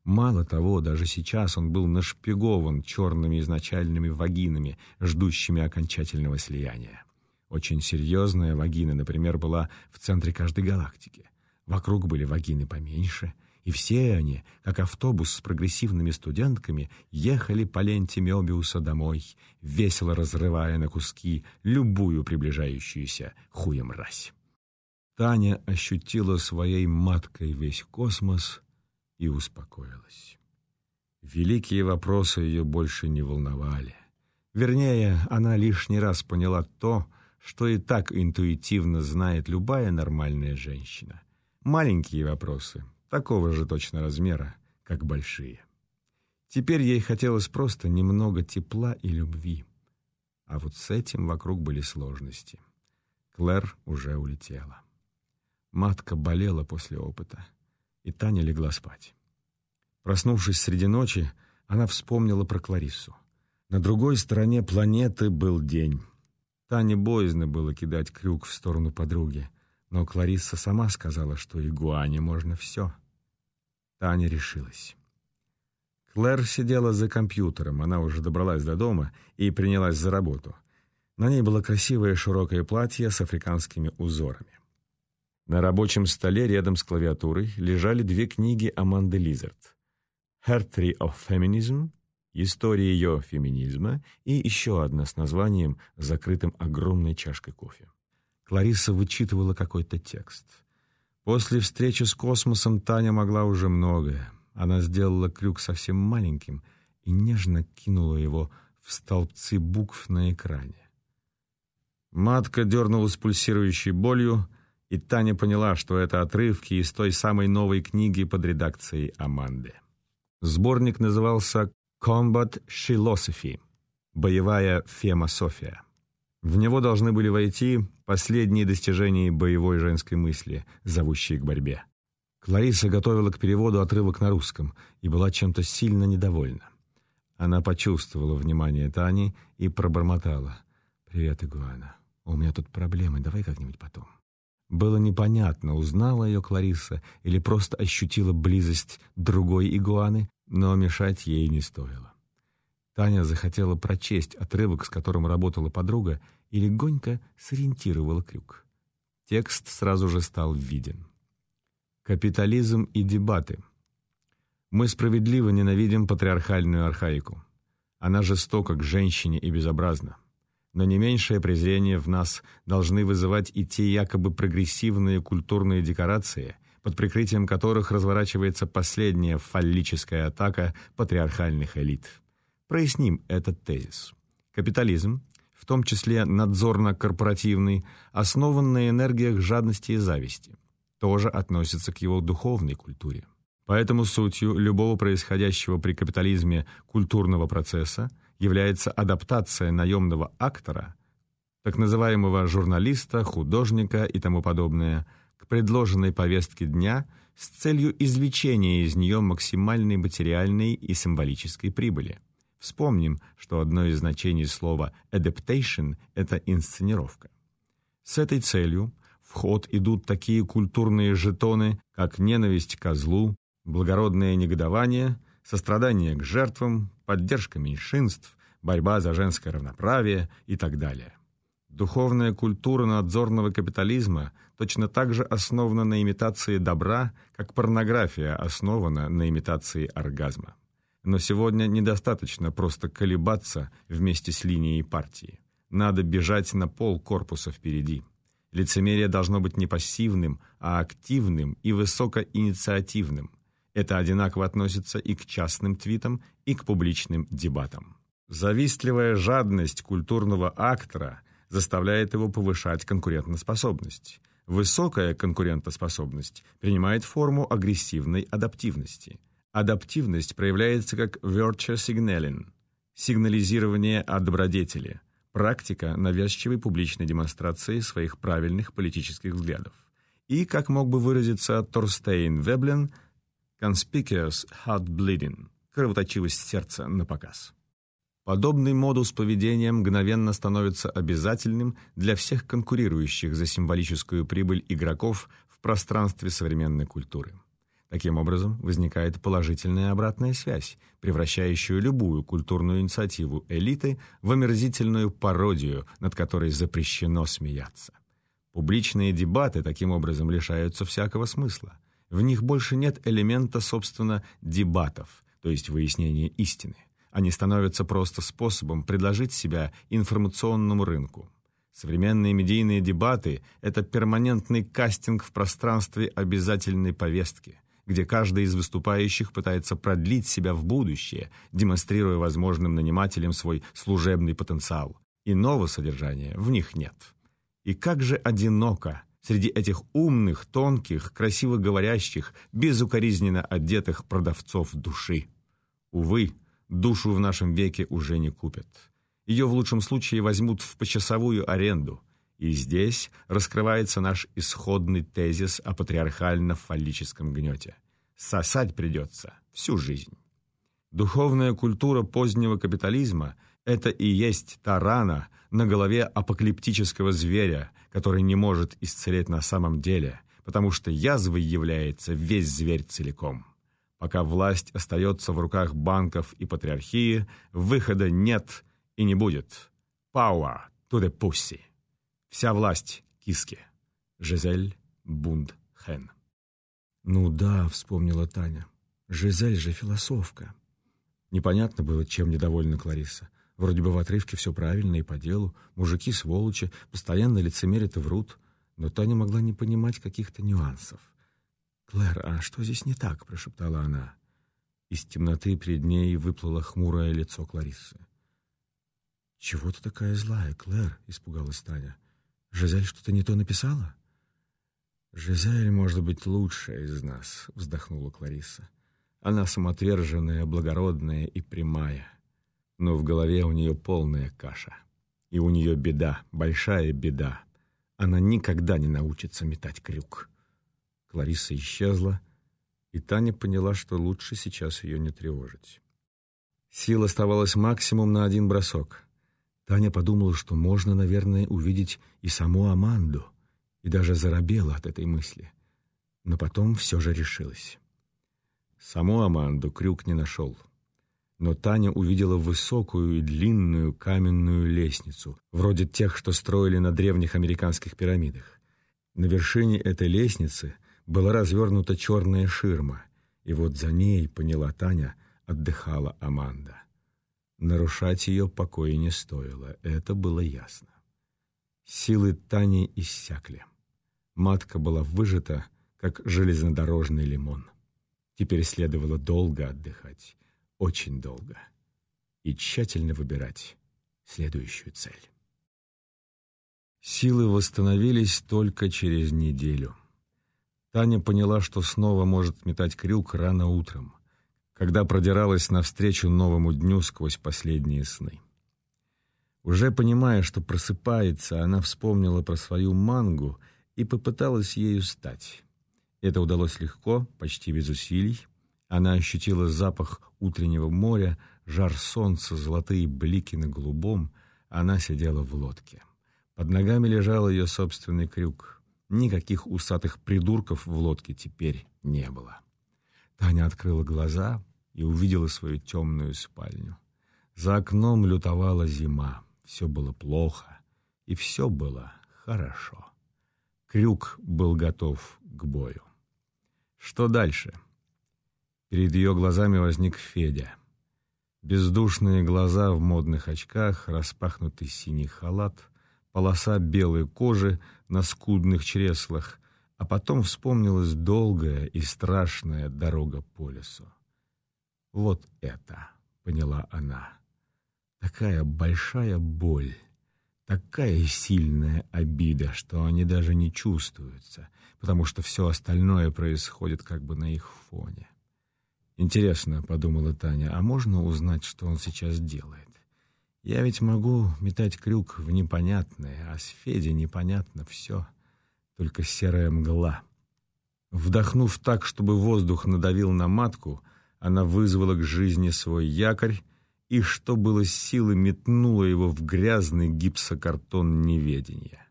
Мало того, даже сейчас он был нашпигован черными изначальными вагинами, ждущими окончательного слияния. Очень серьезная вагина, например, была в центре каждой галактики. Вокруг были вагины поменьше, и все они, как автобус с прогрессивными студентками, ехали по ленте Мёбиуса домой, весело разрывая на куски любую приближающуюся хуемразь. Таня ощутила своей маткой весь космос и успокоилась. Великие вопросы ее больше не волновали. Вернее, она лишний раз поняла то, что и так интуитивно знает любая нормальная женщина. Маленькие вопросы, такого же точно размера, как большие. Теперь ей хотелось просто немного тепла и любви. А вот с этим вокруг были сложности. Клэр уже улетела. Матка болела после опыта, и Таня легла спать. Проснувшись среди ночи, она вспомнила про Клариссу. На другой стороне планеты был день. Тане боязно было кидать крюк в сторону подруги, но Кларисса сама сказала, что игуане можно все. Таня решилась. Клэр сидела за компьютером, она уже добралась до дома и принялась за работу. На ней было красивое широкое платье с африканскими узорами. На рабочем столе рядом с клавиатурой лежали две книги Аманды Лизард. «Hertry of Feminism» «История ее феминизма» и еще одна с названием, закрытым огромной чашкой кофе. Клариса вычитывала какой-то текст. После встречи с космосом Таня могла уже многое. Она сделала крюк совсем маленьким и нежно кинула его в столбцы букв на экране. Матка дернулась пульсирующей болью, и Таня поняла, что это отрывки из той самой новой книги под редакцией Аманды. Сборник назывался «Combat Philosophy» — «Боевая фемософия». В него должны были войти последние достижения боевой женской мысли, зовущие к борьбе. Клариса готовила к переводу отрывок на русском и была чем-то сильно недовольна. Она почувствовала внимание Тани и пробормотала. «Привет, Игуана. У меня тут проблемы, давай как-нибудь потом». Было непонятно, узнала ее Клариса или просто ощутила близость другой игуаны, но мешать ей не стоило. Таня захотела прочесть отрывок, с которым работала подруга, и легонько сориентировала крюк. Текст сразу же стал виден. Капитализм и дебаты. Мы справедливо ненавидим патриархальную архаику. Она жестока к женщине и безобразна но не меньшее презрение в нас должны вызывать и те якобы прогрессивные культурные декорации, под прикрытием которых разворачивается последняя фаллическая атака патриархальных элит. Проясним этот тезис. Капитализм, в том числе надзорно-корпоративный, основан на энергиях жадности и зависти, тоже относится к его духовной культуре. Поэтому сутью любого происходящего при капитализме культурного процесса – является адаптация наемного актора, так называемого журналиста, художника и тому подобное, предложенной повестке дня с целью извлечения из нее максимальной материальной и символической прибыли. Вспомним, что одно из значений слова «adaptation» — это инсценировка. С этой целью в ход идут такие культурные жетоны, как ненависть к козлу, благородное негодование, сострадание к жертвам, поддержка меньшинств, борьба за женское равноправие и так далее. Духовная культура надзорного капитализма точно так же основана на имитации добра, как порнография основана на имитации оргазма. Но сегодня недостаточно просто колебаться вместе с линией партии. Надо бежать на пол корпуса впереди. Лицемерие должно быть не пассивным, а активным и высокоинициативным. Это одинаково относится и к частным твитам, и к публичным дебатам. Завистливая жадность культурного актора заставляет его повышать конкурентоспособность. Высокая конкурентоспособность принимает форму агрессивной адаптивности. Адаптивность проявляется как virtue signaling – сигнализирование о добродетели, практика навязчивой публичной демонстрации своих правильных политических взглядов. И, как мог бы выразиться Торстейн Веблен – Conspicuous heart bleeding – кровоточивость сердца на показ. Подобный модус поведения мгновенно становится обязательным для всех конкурирующих за символическую прибыль игроков в пространстве современной культуры. Таким образом, возникает положительная обратная связь, превращающая любую культурную инициативу элиты в омерзительную пародию, над которой запрещено смеяться. Публичные дебаты таким образом лишаются всякого смысла – в них больше нет элемента, собственно, дебатов, то есть выяснения истины. Они становятся просто способом предложить себя информационному рынку. Современные медийные дебаты – это перманентный кастинг в пространстве обязательной повестки, где каждый из выступающих пытается продлить себя в будущее, демонстрируя возможным нанимателям свой служебный потенциал. Иного содержания в них нет. И как же одиноко среди этих умных, тонких, красиво говорящих, безукоризненно одетых продавцов души. Увы, душу в нашем веке уже не купят. Ее в лучшем случае возьмут в почасовую аренду. И здесь раскрывается наш исходный тезис о патриархально-фаллическом гнете. Сосать придется всю жизнь. Духовная культура позднего капитализма – это и есть та рана на голове апокалиптического зверя, который не может исцелять на самом деле, потому что язвой является весь зверь целиком. Пока власть остается в руках банков и патриархии, выхода нет и не будет. Power to the pussy. Вся власть киски. Жизель Бунд Хен. «Ну да», — вспомнила Таня. «Жизель же философка». Непонятно было, чем недовольна Клариса. Вроде бы в отрывке все правильно и по делу, мужики сволочи, постоянно лицемерят и врут, но Таня могла не понимать каких-то нюансов. «Клэр, а что здесь не так?» — прошептала она. Из темноты перед ней выплыло хмурое лицо Кларисы. «Чего ты такая злая, Клэр?» — испугалась Таня. «Жизель что-то не то написала?» «Жизель, может быть, лучшая из нас», — вздохнула Клариса. «Она самоотверженная, благородная и прямая» но в голове у нее полная каша. И у нее беда, большая беда. Она никогда не научится метать крюк. Клариса исчезла, и Таня поняла, что лучше сейчас ее не тревожить. Сил оставалось максимум на один бросок. Таня подумала, что можно, наверное, увидеть и саму Аманду, и даже заробела от этой мысли. Но потом все же решилась. Саму Аманду крюк не нашел. Но Таня увидела высокую и длинную каменную лестницу, вроде тех, что строили на древних американских пирамидах. На вершине этой лестницы была развернута черная ширма, и вот за ней, поняла Таня, отдыхала Аманда. Нарушать ее покоя не стоило, это было ясно. Силы Тани иссякли. Матка была выжата, как железнодорожный лимон. Теперь следовало долго отдыхать, очень долго, и тщательно выбирать следующую цель. Силы восстановились только через неделю. Таня поняла, что снова может метать крюк рано утром, когда продиралась навстречу новому дню сквозь последние сны. Уже понимая, что просыпается, она вспомнила про свою мангу и попыталась ею стать. Это удалось легко, почти без усилий. Она ощутила запах утреннего моря, жар солнца, золотые блики на голубом. Она сидела в лодке. Под ногами лежал ее собственный крюк. Никаких усатых придурков в лодке теперь не было. Таня открыла глаза и увидела свою темную спальню. За окном лютовала зима. Все было плохо, и все было хорошо. Крюк был готов к бою. Что дальше? Перед ее глазами возник Федя. Бездушные глаза в модных очках, распахнутый синий халат, полоса белой кожи на скудных чреслах, а потом вспомнилась долгая и страшная дорога по лесу. «Вот это!» — поняла она. «Такая большая боль!» Такая сильная обида, что они даже не чувствуются, потому что все остальное происходит как бы на их фоне. «Интересно», — подумала Таня, — «а можно узнать, что он сейчас делает? Я ведь могу метать крюк в непонятное, а с Федей непонятно все, только серая мгла». Вдохнув так, чтобы воздух надавил на матку, она вызвала к жизни свой якорь и, что было силы, метнула его в грязный гипсокартон неведения.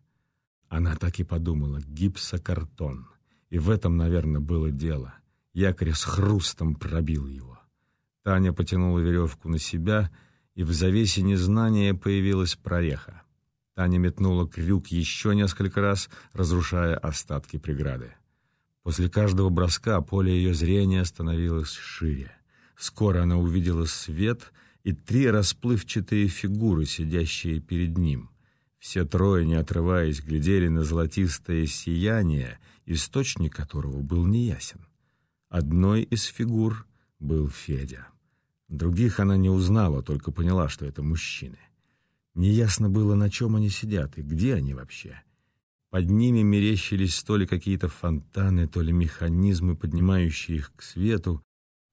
Она так и подумала, гипсокартон. И в этом, наверное, было дело. Якорь с хрустом пробил его. Таня потянула веревку на себя, и в завесе незнания появилась прореха. Таня метнула крюк еще несколько раз, разрушая остатки преграды. После каждого броска поле ее зрения становилось шире. Скоро она увидела свет — и три расплывчатые фигуры, сидящие перед ним. Все трое, не отрываясь, глядели на золотистое сияние, источник которого был неясен. Одной из фигур был Федя. Других она не узнала, только поняла, что это мужчины. Неясно было, на чем они сидят и где они вообще. Под ними мерещились то ли какие-то фонтаны, то ли механизмы, поднимающие их к свету.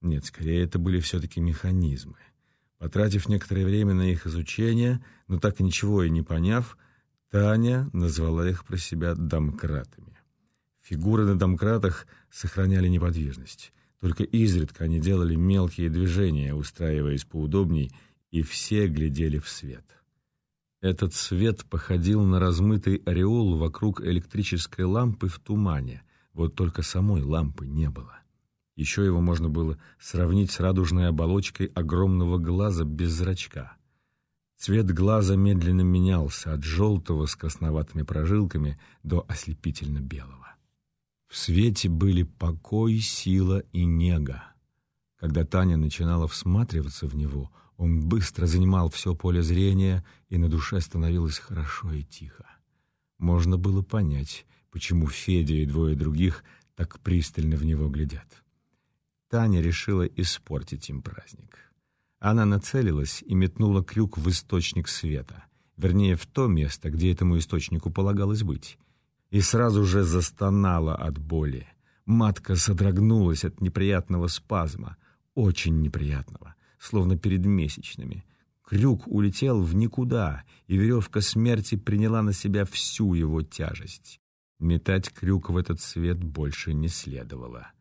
Нет, скорее, это были все-таки механизмы. Потратив некоторое время на их изучение, но так ничего и не поняв, Таня назвала их про себя домкратами. Фигуры на домкратах сохраняли неподвижность. Только изредка они делали мелкие движения, устраиваясь поудобней, и все глядели в свет. Этот свет походил на размытый ореол вокруг электрической лампы в тумане, вот только самой лампы не было. Еще его можно было сравнить с радужной оболочкой огромного глаза без зрачка. Цвет глаза медленно менялся от желтого с красноватыми прожилками до ослепительно-белого. В свете были покой, сила и нега. Когда Таня начинала всматриваться в него, он быстро занимал все поле зрения, и на душе становилось хорошо и тихо. Можно было понять, почему Федя и двое других так пристально в него глядят. Таня решила испортить им праздник. Она нацелилась и метнула крюк в источник света, вернее, в то место, где этому источнику полагалось быть, и сразу же застонала от боли. Матка содрогнулась от неприятного спазма, очень неприятного, словно перед месячными. Крюк улетел в никуда, и веревка смерти приняла на себя всю его тяжесть. Метать крюк в этот свет больше не следовало.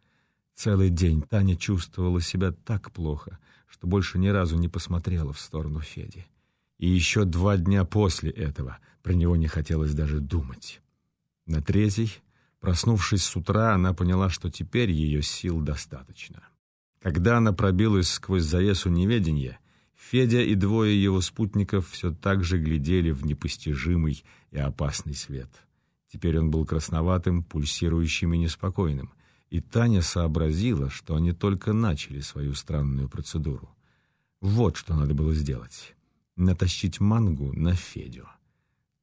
Целый день Таня чувствовала себя так плохо, что больше ни разу не посмотрела в сторону Феди. И еще два дня после этого про него не хотелось даже думать. На третий, проснувшись с утра, она поняла, что теперь ее сил достаточно. Когда она пробилась сквозь завесу неведения, Федя и двое его спутников все так же глядели в непостижимый и опасный свет. Теперь он был красноватым, пульсирующим и неспокойным, и Таня сообразила, что они только начали свою странную процедуру. Вот что надо было сделать — натащить мангу на Федю.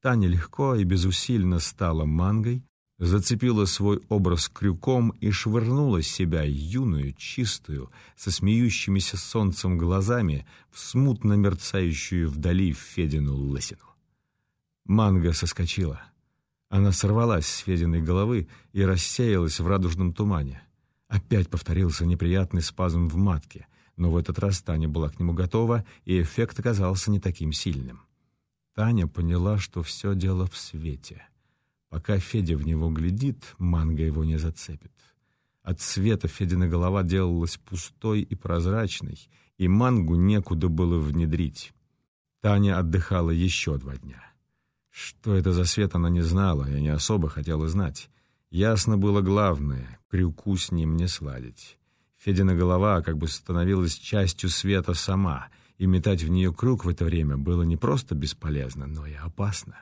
Таня легко и безусильно стала мангой, зацепила свой образ крюком и швырнула себя юную, чистую, со смеющимися солнцем глазами в смутно мерцающую вдали Федину лысину. Манга соскочила. Она сорвалась с Фединой головы и рассеялась в радужном тумане. Опять повторился неприятный спазм в матке, но в этот раз Таня была к нему готова, и эффект оказался не таким сильным. Таня поняла, что все дело в свете — Пока Федя в него глядит, манга его не зацепит. От света Федина голова делалась пустой и прозрачной, и мангу некуда было внедрить. Таня отдыхала еще два дня. Что это за свет, она не знала и не особо хотела знать. Ясно было главное — крюку с ним не сладить. Федина голова как бы становилась частью света сама, и метать в нее круг в это время было не просто бесполезно, но и опасно.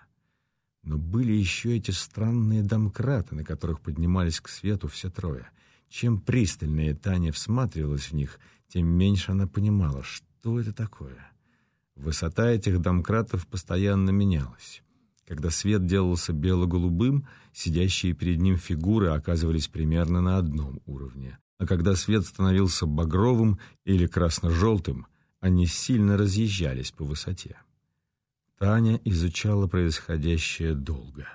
Но были еще эти странные домкраты, на которых поднимались к свету все трое. Чем пристальнее Таня всматривалась в них, тем меньше она понимала, что это такое. Высота этих домкратов постоянно менялась. Когда свет делался бело-голубым, сидящие перед ним фигуры оказывались примерно на одном уровне. А когда свет становился багровым или красно-желтым, они сильно разъезжались по высоте. Таня изучала происходящее долго.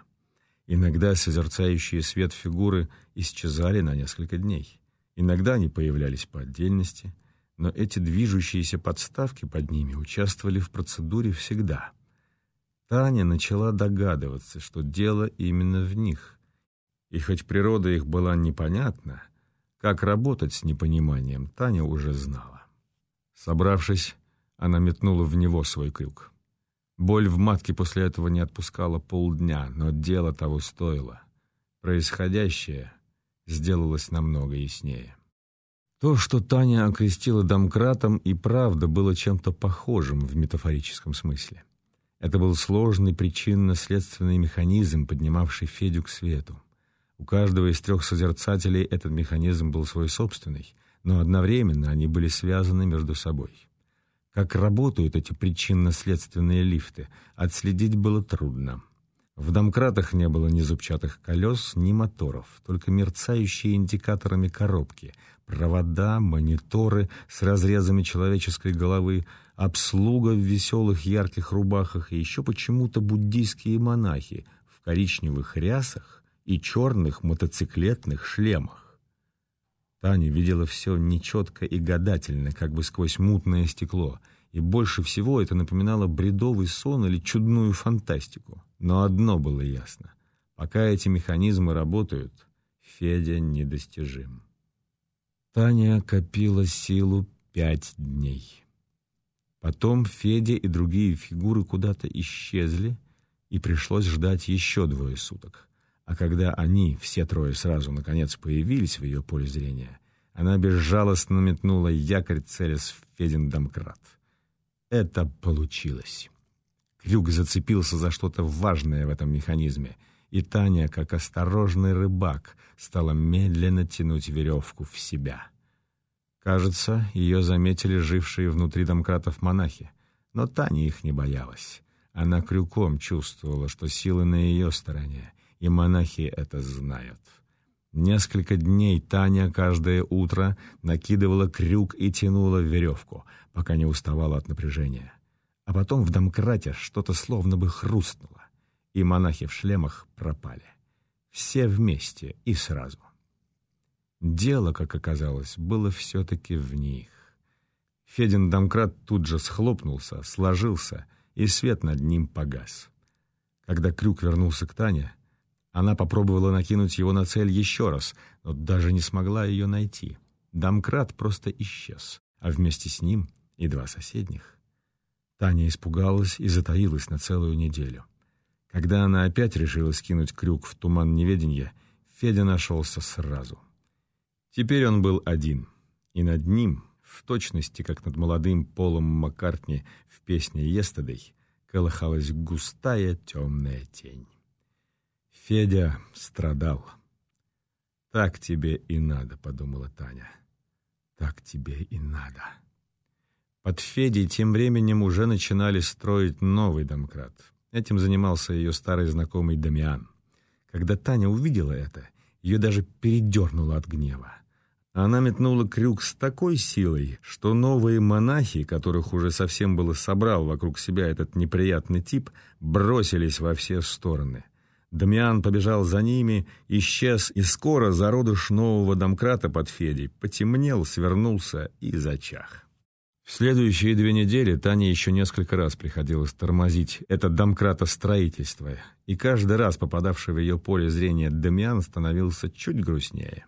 Иногда созерцающие свет фигуры исчезали на несколько дней. Иногда они появлялись по отдельности, но эти движущиеся подставки под ними участвовали в процедуре всегда. Таня начала догадываться, что дело именно в них. И хоть природа их была непонятна, как работать с непониманием, Таня уже знала. Собравшись, она метнула в него свой крюк. Боль в матке после этого не отпускала полдня, но дело того стоило. Происходящее сделалось намного яснее. То, что Таня окрестила домкратом, и правда было чем-то похожим в метафорическом смысле. Это был сложный причинно-следственный механизм, поднимавший Федю к свету. У каждого из трех созерцателей этот механизм был свой собственный, но одновременно они были связаны между собой. Как работают эти причинно-следственные лифты, отследить было трудно. В домкратах не было ни зубчатых колес, ни моторов, только мерцающие индикаторами коробки, провода, мониторы с разрезами человеческой головы, обслуга в веселых ярких рубахах и еще почему-то буддийские монахи в коричневых рясах и черных мотоциклетных шлемах. Таня видела все нечетко и гадательно, как бы сквозь мутное стекло, и больше всего это напоминало бредовый сон или чудную фантастику. Но одно было ясно. Пока эти механизмы работают, Федя недостижим. Таня копила силу пять дней. Потом Федя и другие фигуры куда-то исчезли, и пришлось ждать еще двое суток. А когда они, все трое сразу, наконец появились в ее поле зрения, она безжалостно метнула якорь, целясь в Федин домкрат. Это получилось. Крюк зацепился за что-то важное в этом механизме, и Таня, как осторожный рыбак, стала медленно тянуть веревку в себя. Кажется, ее заметили жившие внутри домкратов монахи, но Таня их не боялась. Она крюком чувствовала, что силы на ее стороне — и монахи это знают. Несколько дней Таня каждое утро накидывала крюк и тянула веревку, пока не уставала от напряжения. А потом в домкрате что-то словно бы хрустнуло, и монахи в шлемах пропали. Все вместе и сразу. Дело, как оказалось, было все-таки в них. Федин домкрат тут же схлопнулся, сложился, и свет над ним погас. Когда крюк вернулся к Тане, она попробовала накинуть его на цель еще раз, но даже не смогла ее найти. Домкрат просто исчез, а вместе с ним и два соседних. Таня испугалась и затаилась на целую неделю. Когда она опять решила скинуть крюк в туман неведения, Федя нашелся сразу. Теперь он был один, и над ним, в точности, как над молодым Полом Маккартни в песне «Естедей», колыхалась густая темная тень. Федя страдал. «Так тебе и надо», — подумала Таня. «Так тебе и надо». Под Федей тем временем уже начинали строить новый домкрат. Этим занимался ее старый знакомый Дамиан. Когда Таня увидела это, ее даже передернуло от гнева. Она метнула крюк с такой силой, что новые монахи, которых уже совсем было собрал вокруг себя этот неприятный тип, бросились во все стороны. Дамиан побежал за ними, исчез, и скоро зародыш нового домкрата под Федей потемнел, свернулся и зачах. В следующие две недели Тане еще несколько раз приходилось тормозить это домкратостроительство, и каждый раз попадавший в ее поле зрения Дамиан становился чуть грустнее.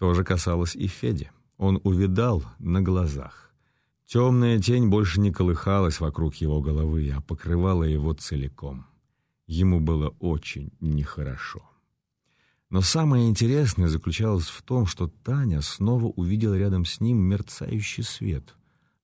То же касалось и Феди. Он увидал на глазах. Темная тень больше не колыхалась вокруг его головы, а покрывала его целиком. Ему было очень нехорошо. Но самое интересное заключалось в том, что Таня снова увидела рядом с ним мерцающий свет.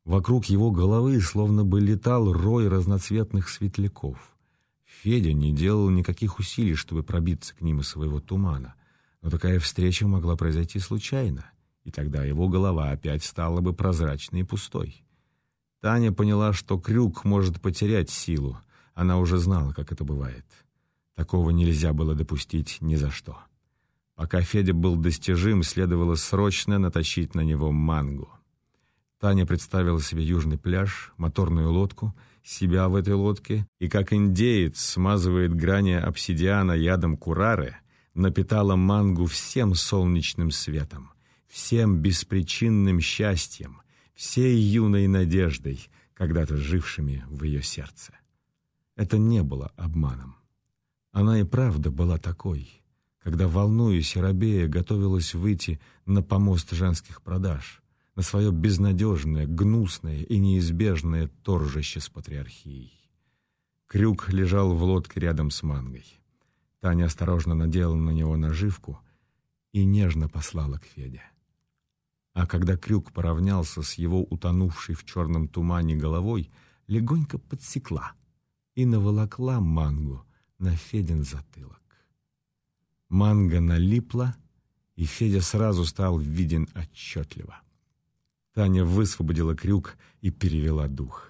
Вокруг его головы словно бы летал рой разноцветных светляков. Федя не делал никаких усилий, чтобы пробиться к ним из своего тумана. Но такая встреча могла произойти случайно, и тогда его голова опять стала бы прозрачной и пустой. Таня поняла, что крюк может потерять силу. Она уже знала, как это бывает. Такого нельзя было допустить ни за что. Пока Федя был достижим, следовало срочно натащить на него мангу. Таня представила себе южный пляж, моторную лодку, себя в этой лодке, и как индеец смазывает грани обсидиана ядом курары — напитала мангу всем солнечным светом, всем беспричинным счастьем, всей юной надеждой, когда-то жившими в ее сердце. Это не было обманом. Она и правда была такой, когда, волнуясь и готовилась выйти на помост женских продаж, на свое безнадежное, гнусное и неизбежное торжище с патриархией. Крюк лежал в лодке рядом с мангой. Таня осторожно надела на него наживку и нежно послала к Феде. А когда крюк поравнялся с его утонувшей в черном тумане головой, легонько подсекла и наволокла мангу на Федин затылок. Манга налипла, и Федя сразу стал виден отчетливо. Таня высвободила крюк и перевела дух.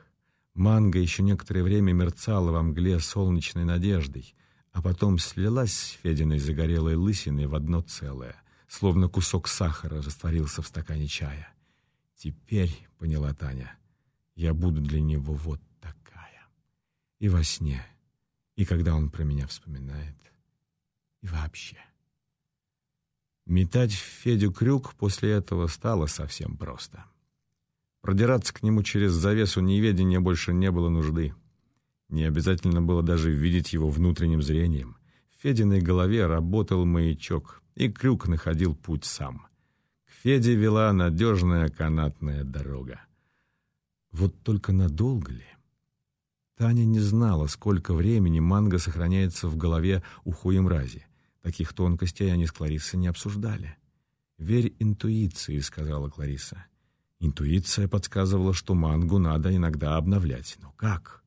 Манга еще некоторое время мерцала во мгле солнечной надеждой, а потом слилась с Фединой загорелой лысиной в одно целое, словно кусок сахара растворился в стакане чая. «Теперь, — поняла Таня, — я буду для него вот. И во сне, и когда он про меня вспоминает, и вообще». Метать Федю крюк после этого стало совсем просто. Продираться к нему через завесу неведения больше не было нужды. Не обязательно было даже видеть его внутренним зрением. В Фединой голове работал маячок, и крюк находил путь сам. К Феде вела надежная канатная дорога. Вот только надолго ли? Таня не знала, сколько времени манго сохраняется в голове у Хуемрази. Таких тонкостей они с Клариссой не обсуждали. «Верь интуиции», — сказала Клариса. Интуиция подсказывала, что мангу надо иногда обновлять. Но как?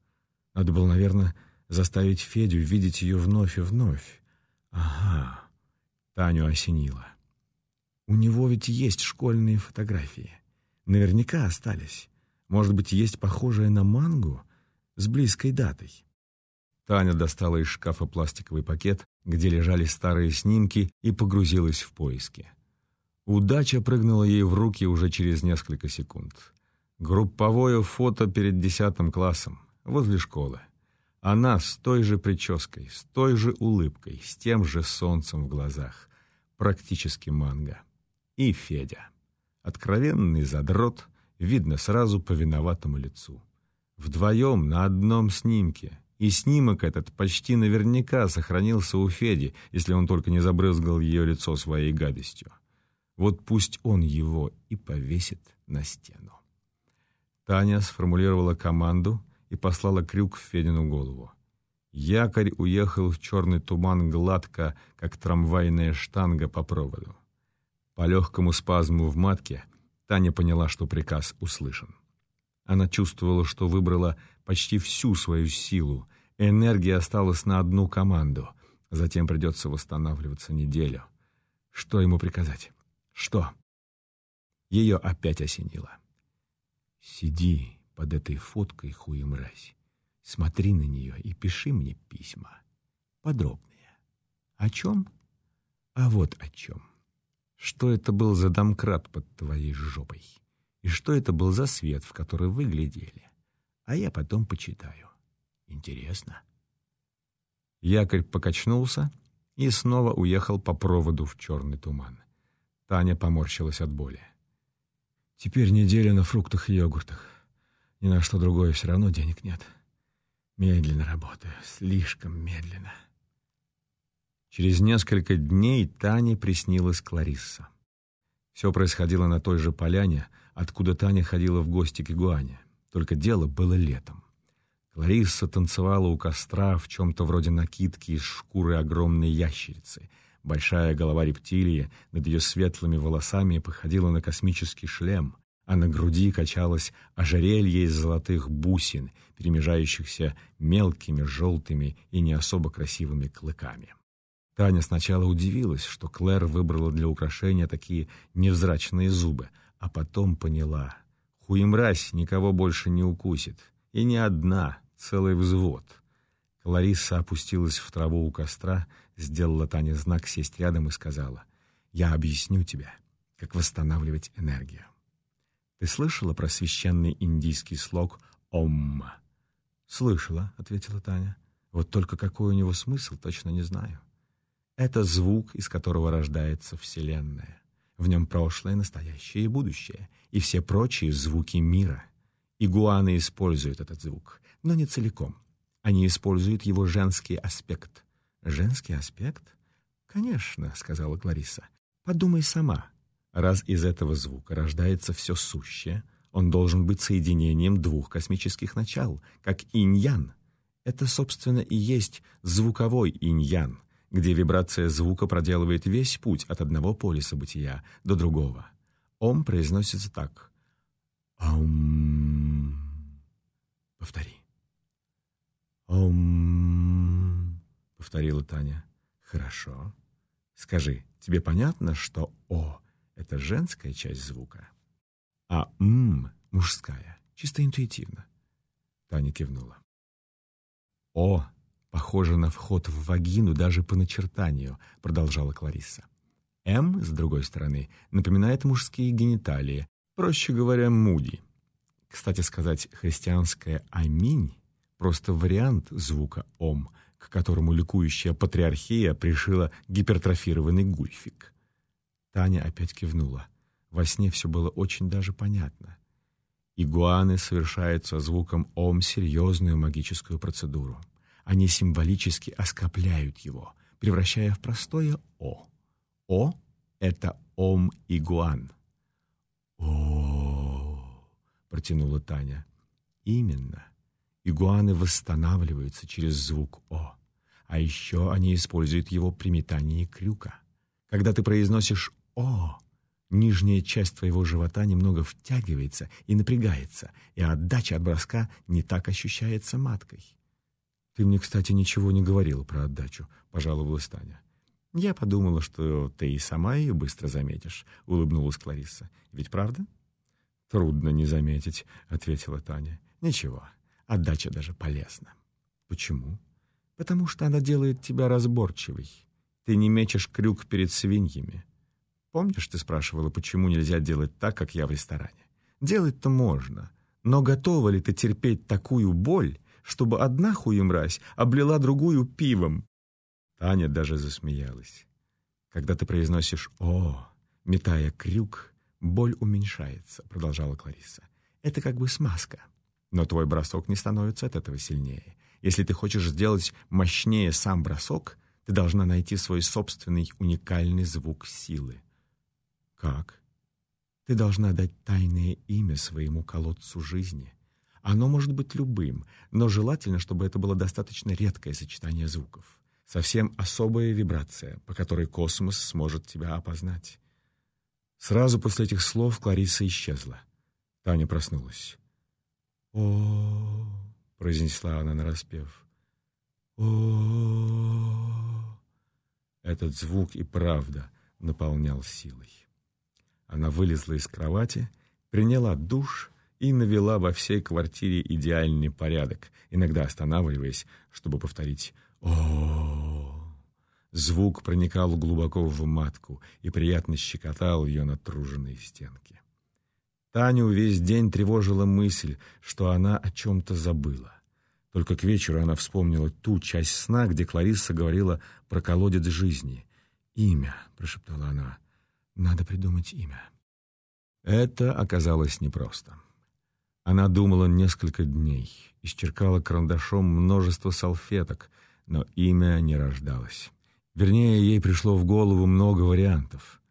Надо было, наверное, заставить Федю видеть ее вновь и вновь. Ага, Таню осенило. У него ведь есть школьные фотографии. Наверняка остались. Может быть, есть похожая на мангу с близкой датой. Таня достала из шкафа пластиковый пакет, где лежали старые снимки, и погрузилась в поиски. Удача прыгнула ей в руки уже через несколько секунд. Групповое фото перед десятым классом возле школы. Она с той же прической, с той же улыбкой, с тем же солнцем в глазах. Практически манга. И Федя. Откровенный задрот, видно сразу по виноватому лицу. Вдвоем на одном снимке. И снимок этот почти наверняка сохранился у Феди, если он только не забрызгал ее лицо своей гадостью. Вот пусть он его и повесит на стену. Таня сформулировала команду и послала крюк в Федину голову. Якорь уехал в черный туман гладко, как трамвайная штанга по проводу. По легкому спазму в матке Таня поняла, что приказ услышан. Она чувствовала, что выбрала почти всю свою силу. Энергия осталась на одну команду. Затем придется восстанавливаться неделю. Что ему приказать? Что? Ее опять осенило. «Сиди под этой фоткой, хуемразь. Смотри на нее и пиши мне письма. Подробные. О чем? А вот о чем. Что это был за домкрат под твоей жопой? И что это был за свет, в который вы глядели? А я потом почитаю. Интересно. Якорь покачнулся и снова уехал по проводу в черный туман. Таня поморщилась от боли. Теперь неделя на фруктах и йогуртах. Ни на что другое все равно денег нет. Медленно работаю, слишком медленно. Через несколько дней Тане приснилась Кларисса. Все происходило на той же поляне, откуда Таня ходила в гости к Игуане. Только дело было летом. Кларисса танцевала у костра в чем-то вроде накидки из шкуры огромной ящерицы. Большая голова рептилии над ее светлыми волосами походила на космический шлем, а на груди качалось ожерелье из золотых бусин, перемежающихся мелкими, желтыми и не особо красивыми клыками. Таня сначала удивилась, что Клэр выбрала для украшения такие невзрачные зубы, а потом поняла. Хуемразь никого больше не укусит. И не одна, целый взвод. Клариса опустилась в траву у костра, сделала Тане знак сесть рядом и сказала, «Я объясню тебе, как восстанавливать энергию. Ты слышала про священный индийский слог «Омма»?» «Слышала», — ответила Таня. «Вот только какой у него смысл, точно не знаю». Это звук, из которого рождается Вселенная. В нем прошлое, настоящее и будущее, и все прочие звуки мира. Игуаны используют этот звук, но не целиком. Они используют его женский аспект. «Женский аспект?» «Конечно», — сказала Клариса. «Подумай сама. Раз из этого звука рождается все сущее, он должен быть соединением двух космических начал, как инь-ян. Это, собственно, и есть звуковой инь-ян, где вибрация звука проделывает весь путь от одного полюса бытия до другого. Ом произносится так. Ом. Повтори. Ом. Повторила Таня. Хорошо. Скажи, тебе понятно, что О — это женская часть звука, а М — мужская, чисто интуитивно? Таня кивнула. О похоже на вход в вагину даже по начертанию», — продолжала Кларисса. «М», с другой стороны, напоминает мужские гениталии, проще говоря, муди. Кстати сказать, христианское «аминь» — просто вариант звука «ом», к которому ликующая патриархия пришила гипертрофированный гульфик. Таня опять кивнула. Во сне все было очень даже понятно. Игуаны совершают со звуком «ом» серьезную магическую процедуру. Они символически оскопляют его, превращая в простое «о». «О» — это «ом-игуан». «О», — протянула Таня. «Именно. Игуаны восстанавливаются через звук «о». А еще они используют его при метании крюка. Когда ты произносишь «о», нижняя часть твоего живота немного втягивается и напрягается, и отдача от броска не так ощущается маткой. «Ты мне, кстати, ничего не говорила про отдачу», — пожаловалась Таня. «Я подумала, что ты и сама ее быстро заметишь», — улыбнулась Клариса. «Ведь правда?» «Трудно не заметить», — ответила Таня. «Ничего, отдача даже полезна». «Почему?» «Потому что она делает тебя разборчивой. Ты не мечешь крюк перед свиньями. Помнишь, ты спрашивала, почему нельзя делать так, как я в ресторане? Делать-то можно, но готова ли ты терпеть такую боль, чтобы одна хуемразь облила другую пивом. Таня даже засмеялась. Когда ты произносишь «О», метая крюк, боль уменьшается, продолжала Клариса. Это как бы смазка. Но твой бросок не становится от этого сильнее. Если ты хочешь сделать мощнее сам бросок, ты должна найти свой собственный уникальный звук силы. Как? Ты должна дать тайное имя своему колодцу жизни. Оно может быть любым, но желательно, чтобы это было достаточно редкое сочетание звуков. Совсем особая вибрация, по которой космос сможет тебя опознать. Сразу после этих слов Клариса исчезла. Таня проснулась. о произнесла она нараспев. о Этот звук и правда наполнял силой. Она вылезла из кровати, приняла душ и навела во всей квартире идеальный порядок, иногда останавливаясь, чтобы повторить о Звук проникал глубоко в матку и приятно щекотал ее натруженные стенки. Таню весь день тревожила мысль, что она о чем-то забыла. Только к вечеру она вспомнила ту часть сна, где Кларисса говорила про колодец жизни. «Имя», — прошептала она, — «надо придумать имя». Это оказалось непросто. Она думала несколько дней, исчеркала карандашом множество салфеток, но имя не рождалось. Вернее, ей пришло в голову много вариантов.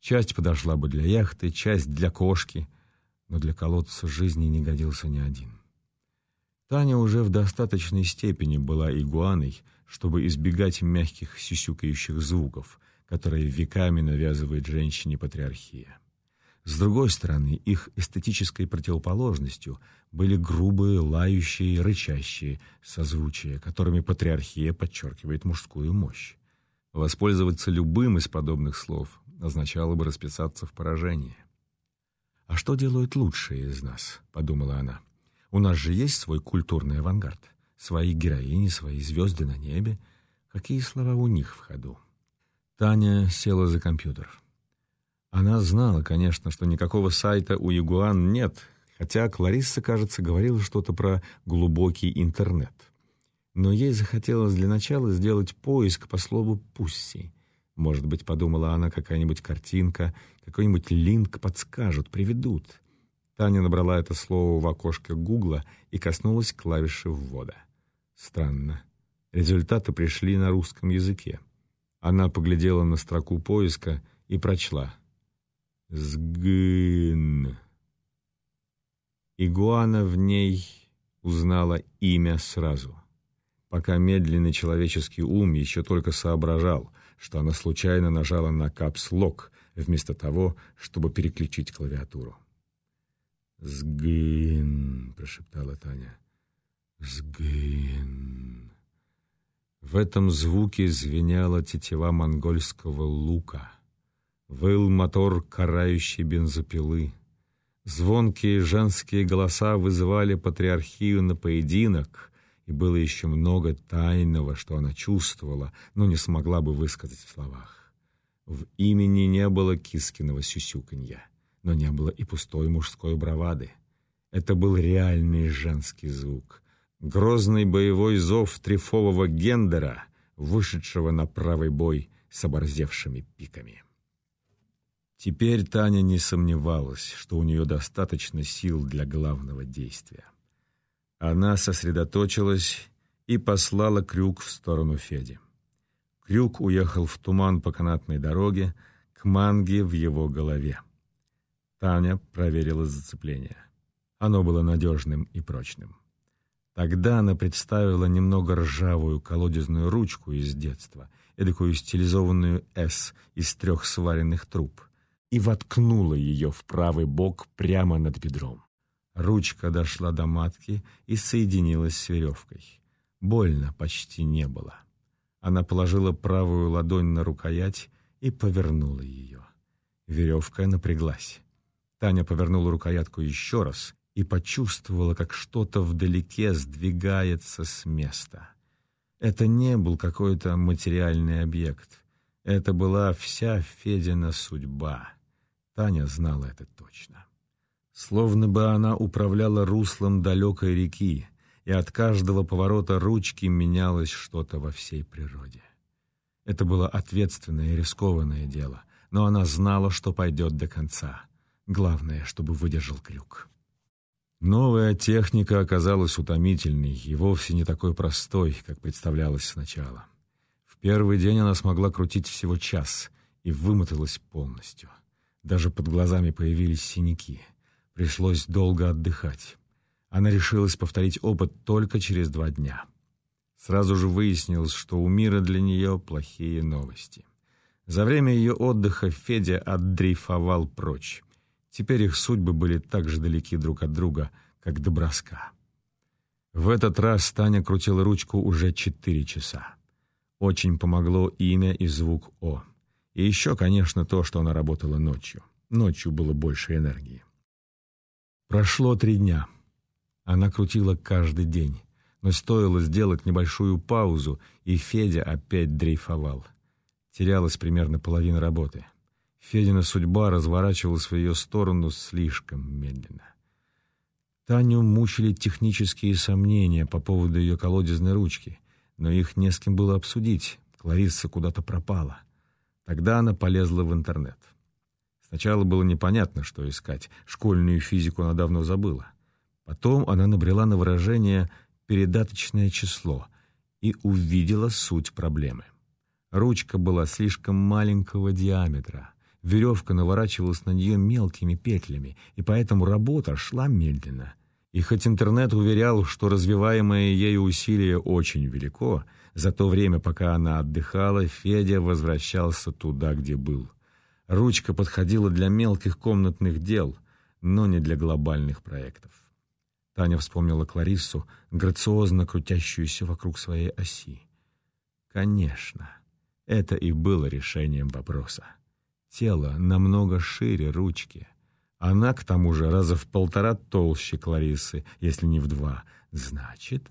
Часть подошла бы для яхты, часть для кошки, но для колодца жизни не годился ни один. Таня уже в достаточной степени была игуаной, чтобы избегать мягких сюсюкающих звуков, которые веками навязывает женщине патриархия. С другой стороны, их эстетической противоположностью были грубые, лающие, рычащие созвучия, которыми патриархия подчеркивает мужскую мощь. Воспользоваться любым из подобных слов означало бы расписаться в поражении. «А что делают лучшие из нас?» — подумала она. «У нас же есть свой культурный авангард, свои героини, свои звезды на небе. Какие слова у них в ходу?» Таня села за компьютер. Она знала, конечно, что никакого сайта у Ягуан нет, хотя Кларисса, кажется, говорила что-то про глубокий интернет. Но ей захотелось для начала сделать поиск по слову «пусси». Может быть, подумала она, какая-нибудь картинка, какой-нибудь линк подскажут, приведут. Таня набрала это слово в окошко Гугла и коснулась клавиши ввода. Странно. Результаты пришли на русском языке. Она поглядела на строку поиска и прочла — Сгын. Игуана в ней узнала имя сразу, пока медленный человеческий ум еще только соображал, что она случайно нажала на капс-лок вместо того, чтобы переключить клавиатуру. «Сгын», — прошептала Таня. «Сгын». В этом звуке звеняла тетива монгольского лука — Выл мотор карающей бензопилы. Звонкие женские голоса вызывали патриархию на поединок, и было еще много тайного, что она чувствовала, но не смогла бы высказать в словах. В имени не было кискиного сюсюканья, но не было и пустой мужской бравады. Это был реальный женский звук. Грозный боевой зов трифового гендера, вышедшего на правый бой с оборзевшими пиками. Теперь Таня не сомневалась, что у нее достаточно сил для главного действия. Она сосредоточилась и послала крюк в сторону Феди. Крюк уехал в туман по канатной дороге к манге в его голове. Таня проверила зацепление. Оно было надежным и прочным. Тогда она представила немного ржавую колодезную ручку из детства, эдакую стилизованную «С» из трех сваренных труб и воткнула ее в правый бок прямо над бедром. Ручка дошла до матки и соединилась с веревкой. Больно почти не было. Она положила правую ладонь на рукоять и повернула ее. Веревка напряглась. Таня повернула рукоятку еще раз и почувствовала, как что-то вдалеке сдвигается с места. Это не был какой-то материальный объект. Это была вся Федина судьба. Таня знала это точно. Словно бы она управляла руслом далекой реки, и от каждого поворота ручки менялось что-то во всей природе. Это было ответственное и рискованное дело, но она знала, что пойдет до конца. Главное, чтобы выдержал крюк. Новая техника оказалась утомительной и вовсе не такой простой, как представлялось сначала. В первый день она смогла крутить всего час и вымоталась полностью. Даже под глазами появились синяки. Пришлось долго отдыхать. Она решилась повторить опыт только через два дня. Сразу же выяснилось, что у мира для нее плохие новости. За время ее отдыха Федя отдрейфовал прочь. Теперь их судьбы были так же далеки друг от друга, как до броска. В этот раз Таня крутила ручку уже четыре часа. Очень помогло имя и звук «О». И еще, конечно, то, что она работала ночью. Ночью было больше энергии. Прошло три дня. Она крутила каждый день. Но стоило сделать небольшую паузу, и Федя опять дрейфовал. Терялась примерно половина работы. Федина судьба разворачивалась в ее сторону слишком медленно. Таню мучили технические сомнения по поводу ее колодезной ручки, но их не с кем было обсудить. Кларисса куда-то пропала. Тогда она полезла в интернет. Сначала было непонятно, что искать. Школьную физику она давно забыла. Потом она набрела на выражение «передаточное число» и увидела суть проблемы. Ручка была слишком маленького диаметра. Веревка наворачивалась на нее мелкими петлями, и поэтому работа шла медленно. И хоть интернет уверял, что развиваемое ею усилие очень велико, за то время, пока она отдыхала, Федя возвращался туда, где был. Ручка подходила для мелких комнатных дел, но не для глобальных проектов. Таня вспомнила Клариссу, грациозно крутящуюся вокруг своей оси. Конечно, это и было решением вопроса. Тело намного шире ручки. Она, к тому же, раза в полтора толще Кларисы, если не в два. Значит...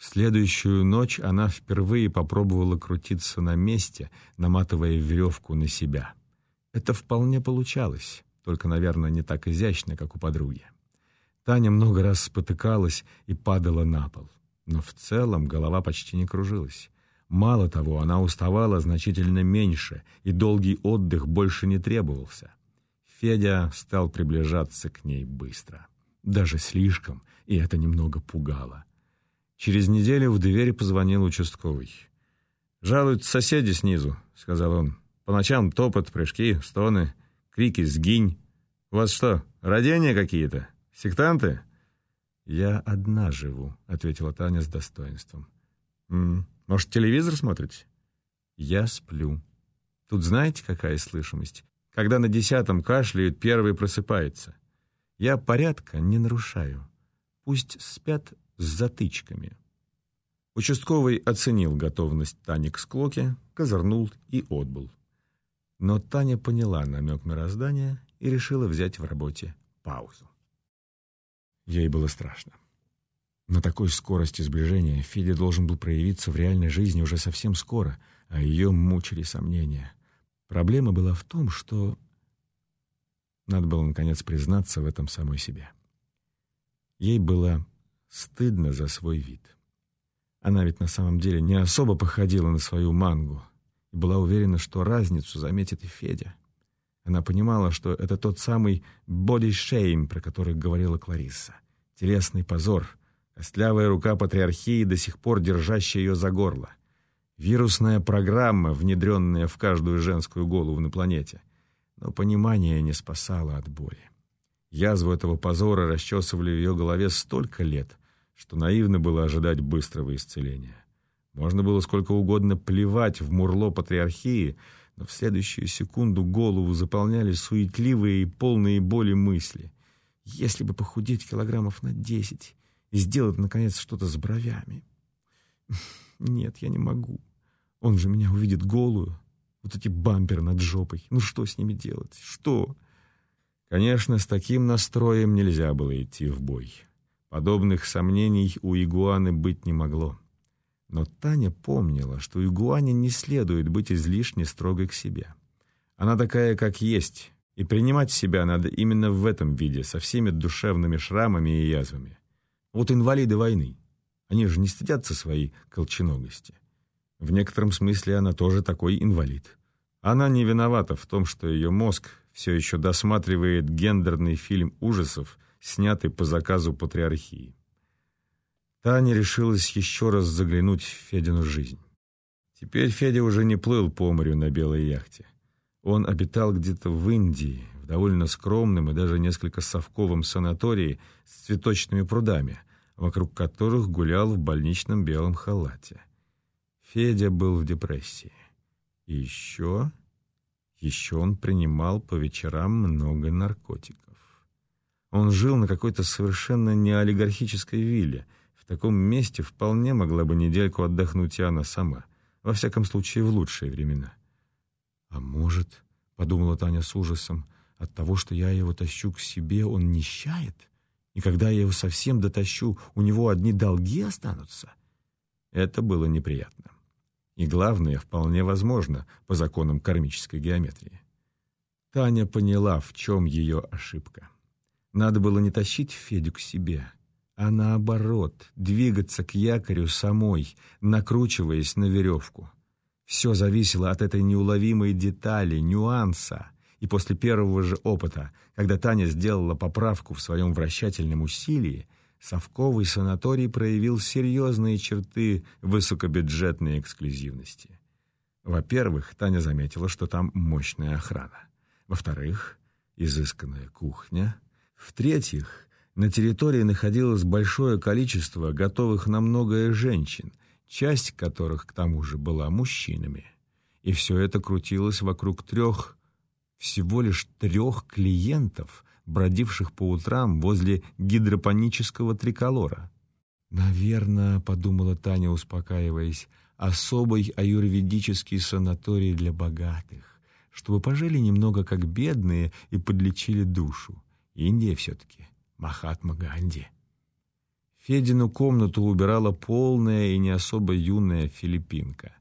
В следующую ночь она впервые попробовала крутиться на месте, наматывая веревку на себя. Это вполне получалось, только, наверное, не так изящно, как у подруги. Таня много раз спотыкалась и падала на пол, но в целом голова почти не кружилась. Мало того, она уставала значительно меньше, и долгий отдых больше не требовался. Федя стал приближаться к ней быстро. Даже слишком, и это немного пугало. Через неделю в двери позвонил участковый. «Жалуются соседи снизу», — сказал он. «По ночам топот, прыжки, стоны, крики «сгинь». «У вас что, родения какие-то? Сектанты?» «Я одна живу», — ответила Таня с достоинством. «М -м, «Может, телевизор смотрите?» «Я сплю. Тут знаете, какая слышимость? Когда на десятом кашляют, первый просыпается. Я порядка не нарушаю. Пусть спят с затычками. Участковый оценил готовность Тани к склоке, козырнул и отбыл. Но Таня поняла намек мироздания и решила взять в работе паузу. Ей было страшно. На такой скорости сближения Федя должен был проявиться в реальной жизни уже совсем скоро, а ее мучили сомнения. Проблема была в том, что... Надо было, наконец, признаться в этом самой себе. Ей было Стыдно за свой вид. Она ведь на самом деле не особо походила на свою мангу и была уверена, что разницу заметит и Федя. Она понимала, что это тот самый shame, про который говорила Кларисса. Телесный позор, костлявая рука патриархии, до сих пор держащая ее за горло. Вирусная программа, внедренная в каждую женскую голову на планете. Но понимание не спасало от боли. Язву этого позора расчесывали в ее голове столько лет, что наивно было ожидать быстрого исцеления. Можно было сколько угодно плевать в мурло патриархии, но в следующую секунду голову заполняли суетливые и полные боли мысли. Если бы похудеть килограммов на десять и сделать, наконец, что-то с бровями. Нет, я не могу. Он же меня увидит голую. Вот эти бамперы над жопой. Ну что с ними делать? Что? Конечно, с таким настроем нельзя было идти в бой. Подобных сомнений у игуаны быть не могло. Но Таня помнила, что игуане не следует быть излишне строгой к себе. Она такая, как есть, и принимать себя надо именно в этом виде, со всеми душевными шрамами и язвами. Вот инвалиды войны. Они же не стыдятся своей колченогости. В некотором смысле она тоже такой инвалид. Она не виновата в том, что ее мозг все еще досматривает гендерный фильм ужасов снятый по заказу патриархии. Таня решилась еще раз заглянуть в Федину жизнь. Теперь Федя уже не плыл по морю на белой яхте. Он обитал где-то в Индии, в довольно скромном и даже несколько совковом санатории с цветочными прудами, вокруг которых гулял в больничном белом халате. Федя был в депрессии. И еще... Еще он принимал по вечерам много наркотиков. Он жил на какой-то совершенно неолигархической вилле. В таком месте вполне могла бы недельку отдохнуть и она сама. Во всяком случае, в лучшие времена. «А может, — подумала Таня с ужасом, — от того, что я его тащу к себе, он нищает? И когда я его совсем дотащу, у него одни долги останутся?» Это было неприятно. И главное, вполне возможно, по законам кармической геометрии. Таня поняла, в чем ее ошибка. Надо было не тащить Федю к себе, а наоборот, двигаться к якорю самой, накручиваясь на веревку. Все зависело от этой неуловимой детали, нюанса. И после первого же опыта, когда Таня сделала поправку в своем вращательном усилии, совковый санаторий проявил серьезные черты высокобюджетной эксклюзивности. Во-первых, Таня заметила, что там мощная охрана. Во-вторых, изысканная кухня. В-третьих, на территории находилось большое количество готовых на многое женщин, часть которых, к тому же, была мужчинами. И все это крутилось вокруг трех, всего лишь трех клиентов, бродивших по утрам возле гидропонического триколора. «Наверное, — подумала Таня, успокаиваясь, — особый аюрведический санаторий для богатых, чтобы пожили немного как бедные и подлечили душу. Индия все-таки, Махатма Ганди». Федину комнату убирала полная и не особо юная филиппинка.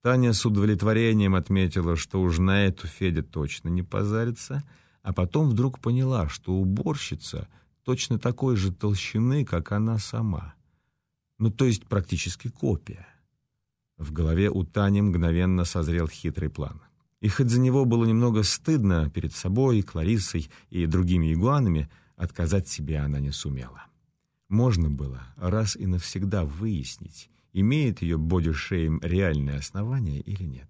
Таня с удовлетворением отметила, что уж на эту Федя точно не позарится — а потом вдруг поняла, что уборщица точно такой же толщины, как она сама. Ну, то есть практически копия. В голове у Тани мгновенно созрел хитрый план. И хоть за него было немного стыдно перед собой, Клариссой и другими игуанами, отказать себе она не сумела. Можно было раз и навсегда выяснить, имеет ее бодишейм реальное основание или нет.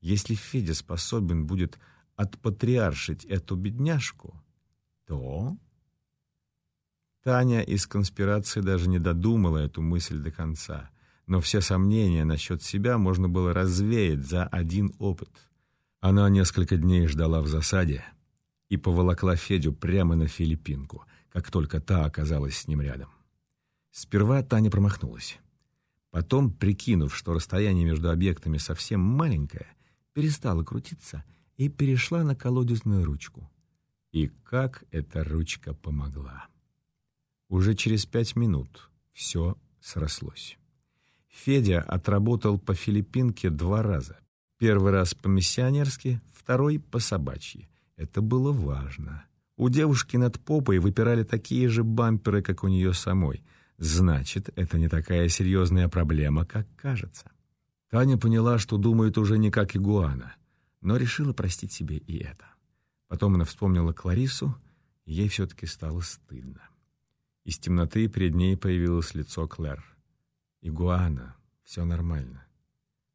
Если Федя способен будет отпатриаршить эту бедняжку, то... Таня из конспирации даже не додумала эту мысль до конца, но все сомнения насчет себя можно было развеять за один опыт. Она несколько дней ждала в засаде и поволокла Федю прямо на Филиппинку, как только та оказалась с ним рядом. Сперва Таня промахнулась. Потом, прикинув, что расстояние между объектами совсем маленькое, перестала крутиться — и перешла на колодезную ручку. И как эта ручка помогла! Уже через пять минут все срослось. Федя отработал по Филиппинке два раза. Первый раз по-миссионерски, второй по-собачьи. Это было важно. У девушки над попой выпирали такие же бамперы, как у нее самой. Значит, это не такая серьезная проблема, как кажется. Таня поняла, что думает уже не как игуана — но решила простить себе и это. Потом она вспомнила Кларису, и ей все-таки стало стыдно. Из темноты перед ней появилось лицо Клэр. «Игуана, все нормально.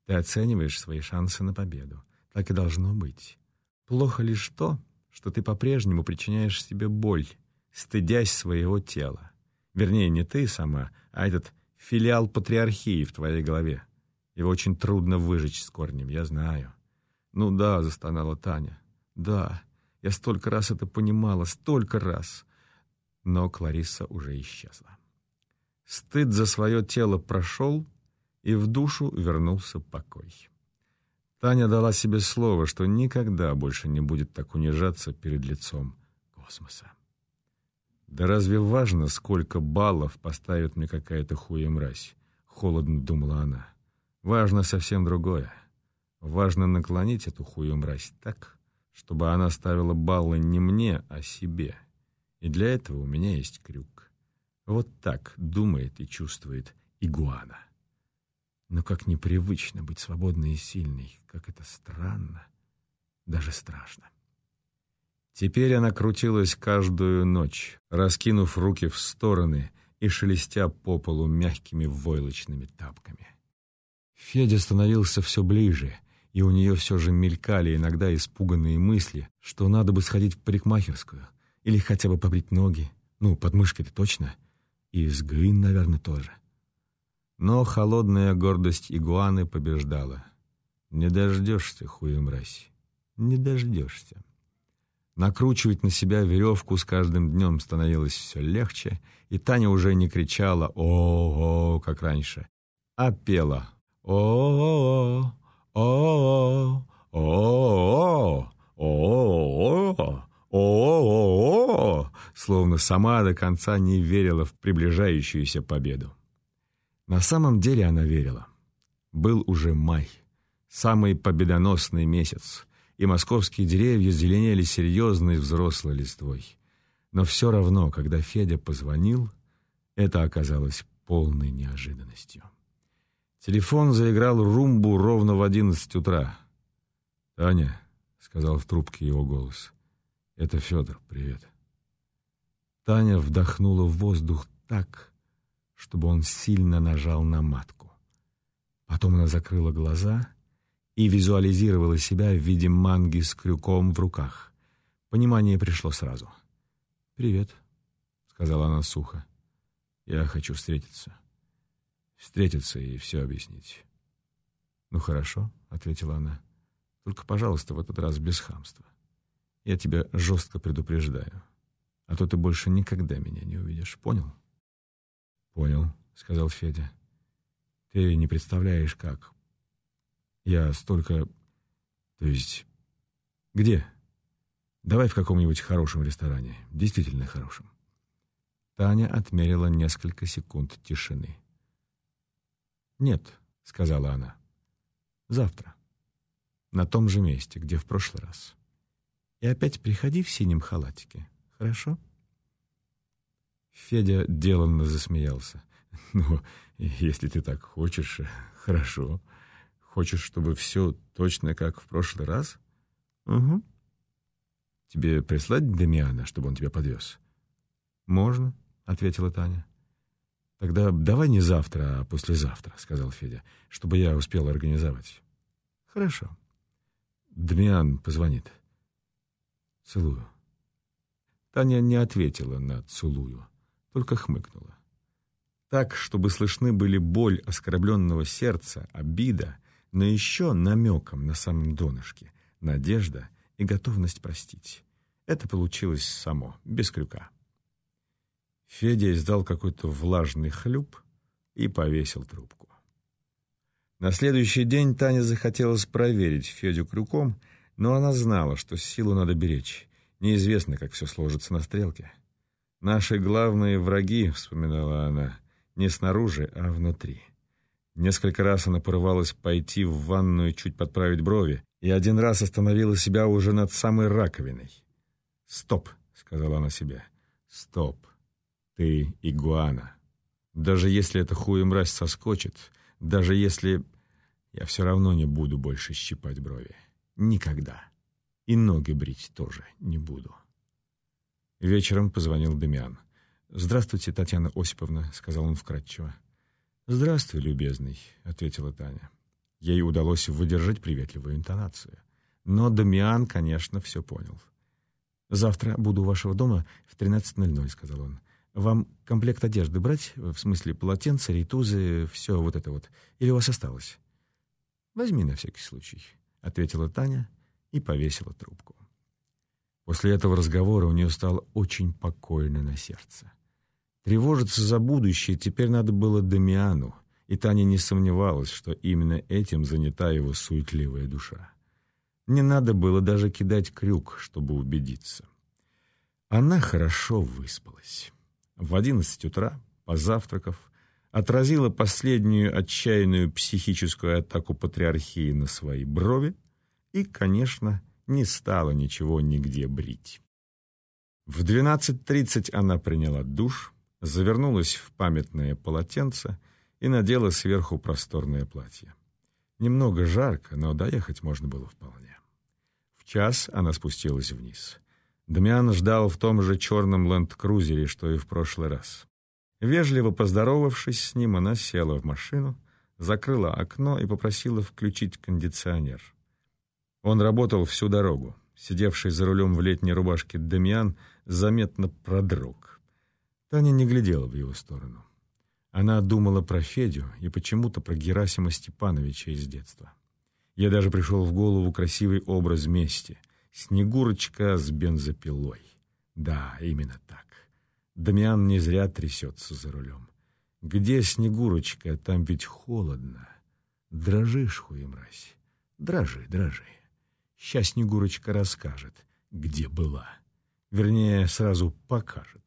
Ты оцениваешь свои шансы на победу. Так и должно быть. Плохо лишь то, что ты по-прежнему причиняешь себе боль, стыдясь своего тела. Вернее, не ты сама, а этот филиал патриархии в твоей голове. Его очень трудно выжечь с корнем, я знаю. «Ну да», — застонала Таня. «Да, я столько раз это понимала, столько раз». Но Клариса уже исчезла. Стыд за свое тело прошел, и в душу вернулся покой. Таня дала себе слово, что никогда больше не будет так унижаться перед лицом космоса. «Да разве важно, сколько баллов поставит мне какая-то хуемразь?» — холодно думала она. «Важно совсем другое. Важно наклонить эту хую мразь так, чтобы она ставила баллы не мне, а себе. И для этого у меня есть крюк. Вот так думает и чувствует игуана. Но как непривычно быть свободной и сильной, как это странно, даже страшно. Теперь она крутилась каждую ночь, раскинув руки в стороны и шелестя по полу мягкими войлочными тапками. Федя становился все ближе, и у нее все же мелькали иногда испуганные мысли, что надо бы сходить в парикмахерскую или хотя бы побрить ноги, ну, подмышки-то точно, и сгрин, наверное, тоже. Но холодная гордость игуаны побеждала. Не дождешься, хуемразь, не дождешься. Накручивать на себя веревку с каждым днем становилось все легче, и Таня уже не кричала «О-о-о», как раньше, а пела «О-о-о, о-о-о, о-о-о, о-о-о, о-о-о», словно сама до конца не верила в приближающуюся победу. На самом деле она верила. Был уже май, самый победоносный месяц, и московские деревья зеленели серьезной взрослой листвой. Но все равно, когда Федя позвонил, это оказалось полной неожиданностью. Телефон заиграл румбу ровно в одиннадцать утра. «Таня», — сказал в трубке его голос, — «это Федор, привет». Таня вдохнула в воздух так, чтобы он сильно нажал на матку. Потом она закрыла глаза — и визуализировала себя в виде манги с крюком в руках. Понимание пришло сразу. «Привет», — сказала она сухо. «Я хочу встретиться. Встретиться и все объяснить». «Ну хорошо», — ответила она. «Только, пожалуйста, в этот раз без хамства. Я тебя жестко предупреждаю. А то ты больше никогда меня не увидишь. Понял?» «Понял», — сказал Федя. «Ты не представляешь, как. Я столько... То есть... Где? Давай в каком-нибудь хорошем ресторане. Действительно хорошем. Таня отмерила несколько секунд тишины. «Нет», — сказала она. «Завтра. На том же месте, где в прошлый раз. И опять приходи в синем халатике. Хорошо?» Федя деланно засмеялся. «Ну, если ты так хочешь, хорошо». Хочешь, чтобы все точно как в прошлый раз? Угу. Тебе прислать Демиана, чтобы он тебя подвез? Можно, ответила Таня. Тогда давай не завтра, а послезавтра, сказал Федя, чтобы я успел организовать. Хорошо. Дмиан позвонит. Целую. Таня не ответила на «целую», только хмыкнула. Так, чтобы слышны были боль оскорбленного сердца, обида но еще намеком на самом донышке, надежда и готовность простить. Это получилось само, без крюка. Федя издал какой-то влажный хлюп и повесил трубку. На следующий день Таня захотелось проверить Федю крюком, но она знала, что силу надо беречь. Неизвестно, как все сложится на стрелке. «Наши главные враги», — вспоминала она, — «не снаружи, а внутри». Несколько раз она порывалась пойти в ванную чуть подправить брови, и один раз остановила себя уже над самой раковиной. «Стоп», — сказала она себе, — «стоп, ты игуана. Даже если эта хуя мразь соскочит, даже если... Я все равно не буду больше щипать брови. Никогда. И ноги брить тоже не буду». Вечером позвонил Демиан. «Здравствуйте, Татьяна Осиповна», — сказал он вкратчиво. «Здравствуй, любезный», — ответила Таня. Ей удалось выдержать приветливую интонацию. Но Дамиан, конечно, все понял. «Завтра буду у вашего дома в 13.00», — сказал он. «Вам комплект одежды брать? В смысле полотенца, рейтузы, все вот это вот. Или у вас осталось?» «Возьми на всякий случай», — ответила Таня и повесила трубку. После этого разговора у нее стало очень покойно на сердце. Тревожиться за будущее теперь надо было Дамиану, и Таня не сомневалась, что именно этим занята его суетливая душа. Не надо было даже кидать крюк, чтобы убедиться. Она хорошо выспалась. В одиннадцать утра, позавтракав, отразила последнюю отчаянную психическую атаку патриархии на свои брови и, конечно, не стала ничего нигде брить. В 12.30 она приняла душ, завернулась в памятное полотенце и надела сверху просторное платье. Немного жарко, но доехать можно было вполне. В час она спустилась вниз. Дамиан ждал в том же черном ленд-крузере, что и в прошлый раз. Вежливо поздоровавшись с ним, она села в машину, закрыла окно и попросила включить кондиционер. Он работал всю дорогу. Сидевший за рулем в летней рубашке Дамиан заметно продрог. Таня не глядела в его сторону. Она думала про Федю и почему-то про Герасима Степановича из детства. Ей даже пришел в голову красивый образ мести — Снегурочка с бензопилой. Да, именно так. Дамиан не зря трясется за рулем. Где Снегурочка? Там ведь холодно. Дрожишь, хуемразь. Дрожи, дрожи. Сейчас Снегурочка расскажет, где была. Вернее, сразу покажет.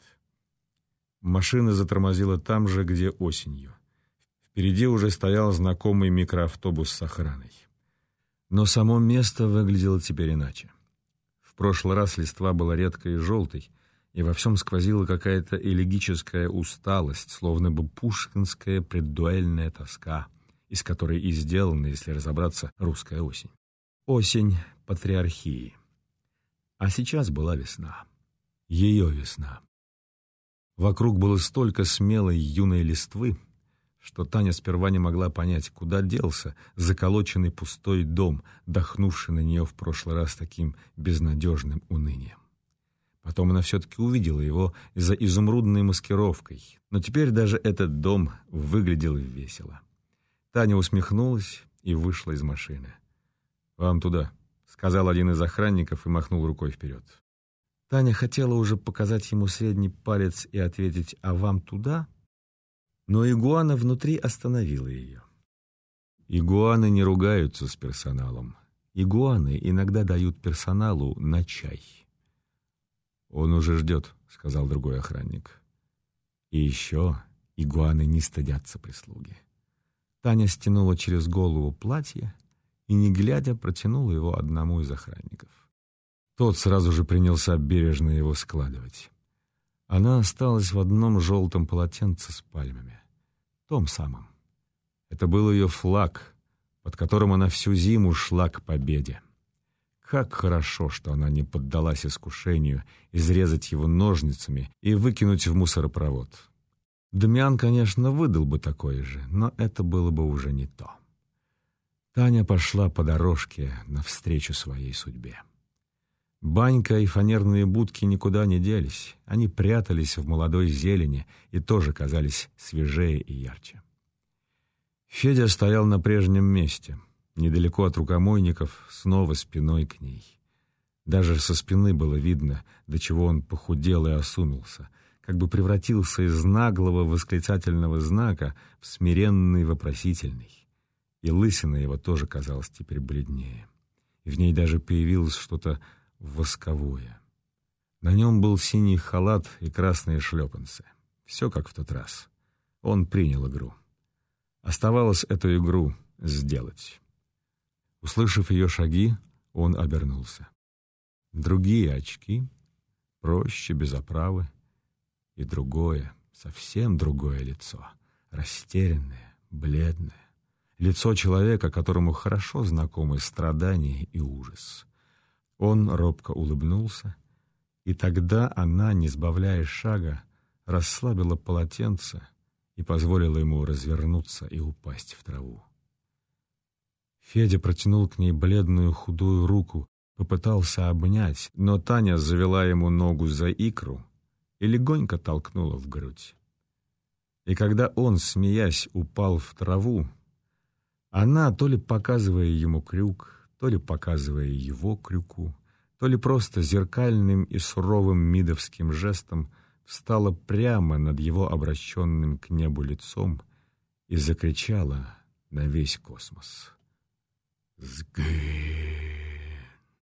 Машина затормозила там же, где осенью. Впереди уже стоял знакомый микроавтобус с охраной. Но само место выглядело теперь иначе. Прошлый раз листва была редкой и желтой, и во всем сквозила какая-то элегическая усталость, словно бы пушкинская преддуэльная тоска, из которой и сделана, если разобраться, русская осень. Осень патриархии. А сейчас была весна. Ее весна. Вокруг было столько смелой юной листвы, что Таня сперва не могла понять, куда делся заколоченный пустой дом, дохнувший на нее в прошлый раз таким безнадежным унынием. Потом она все-таки увидела его за изумрудной маскировкой, но теперь даже этот дом выглядел весело. Таня усмехнулась и вышла из машины. «Вам туда», — сказал один из охранников и махнул рукой вперед. Таня хотела уже показать ему средний палец и ответить «А вам туда?», но игуана внутри остановила ее. Игуаны не ругаются с персоналом. Игуаны иногда дают персоналу на чай. «Он уже ждет», — сказал другой охранник. И еще игуаны не стыдятся прислуги. Таня стянула через голову платье и, не глядя, протянула его одному из охранников. Тот сразу же принялся бережно его складывать. Она осталась в одном желтом полотенце с пальмами. Том самом. Это был ее флаг, под которым она всю зиму шла к победе. Как хорошо, что она не поддалась искушению изрезать его ножницами и выкинуть в мусоропровод. Дмян, конечно, выдал бы такое же, но это было бы уже не то. Таня пошла по дорожке навстречу своей судьбе. Банька и фанерные будки никуда не делись. Они прятались в молодой зелени и тоже казались свежее и ярче. Федя стоял на прежнем месте, недалеко от рукомойников, снова спиной к ней. Даже со спины было видно, до чего он похудел и осунулся, как бы превратился из наглого восклицательного знака в смиренный вопросительный. И лысина его тоже казалась теперь бледнее. В ней даже появилось что-то восковое. На нем был синий халат и красные шлепанцы. Все как в тот раз. Он принял игру. Оставалось эту игру сделать. Услышав ее шаги, он обернулся. Другие очки, проще, без оправы, и другое, совсем другое лицо, растерянное, бледное. Лицо человека, которому хорошо знакомы страдания и ужас. Он робко улыбнулся, и тогда она, не сбавляя шага, расслабила полотенце и позволила ему развернуться и упасть в траву. Федя протянул к ней бледную худую руку, попытался обнять, но Таня завела ему ногу за икру и легонько толкнула в грудь. И когда он, смеясь, упал в траву, она, то ли показывая ему крюк, то ли показывая его крюку, то ли просто зеркальным и суровым мидовским жестом встала прямо над его обращенным к небу лицом и закричала на весь космос. «Сгы!»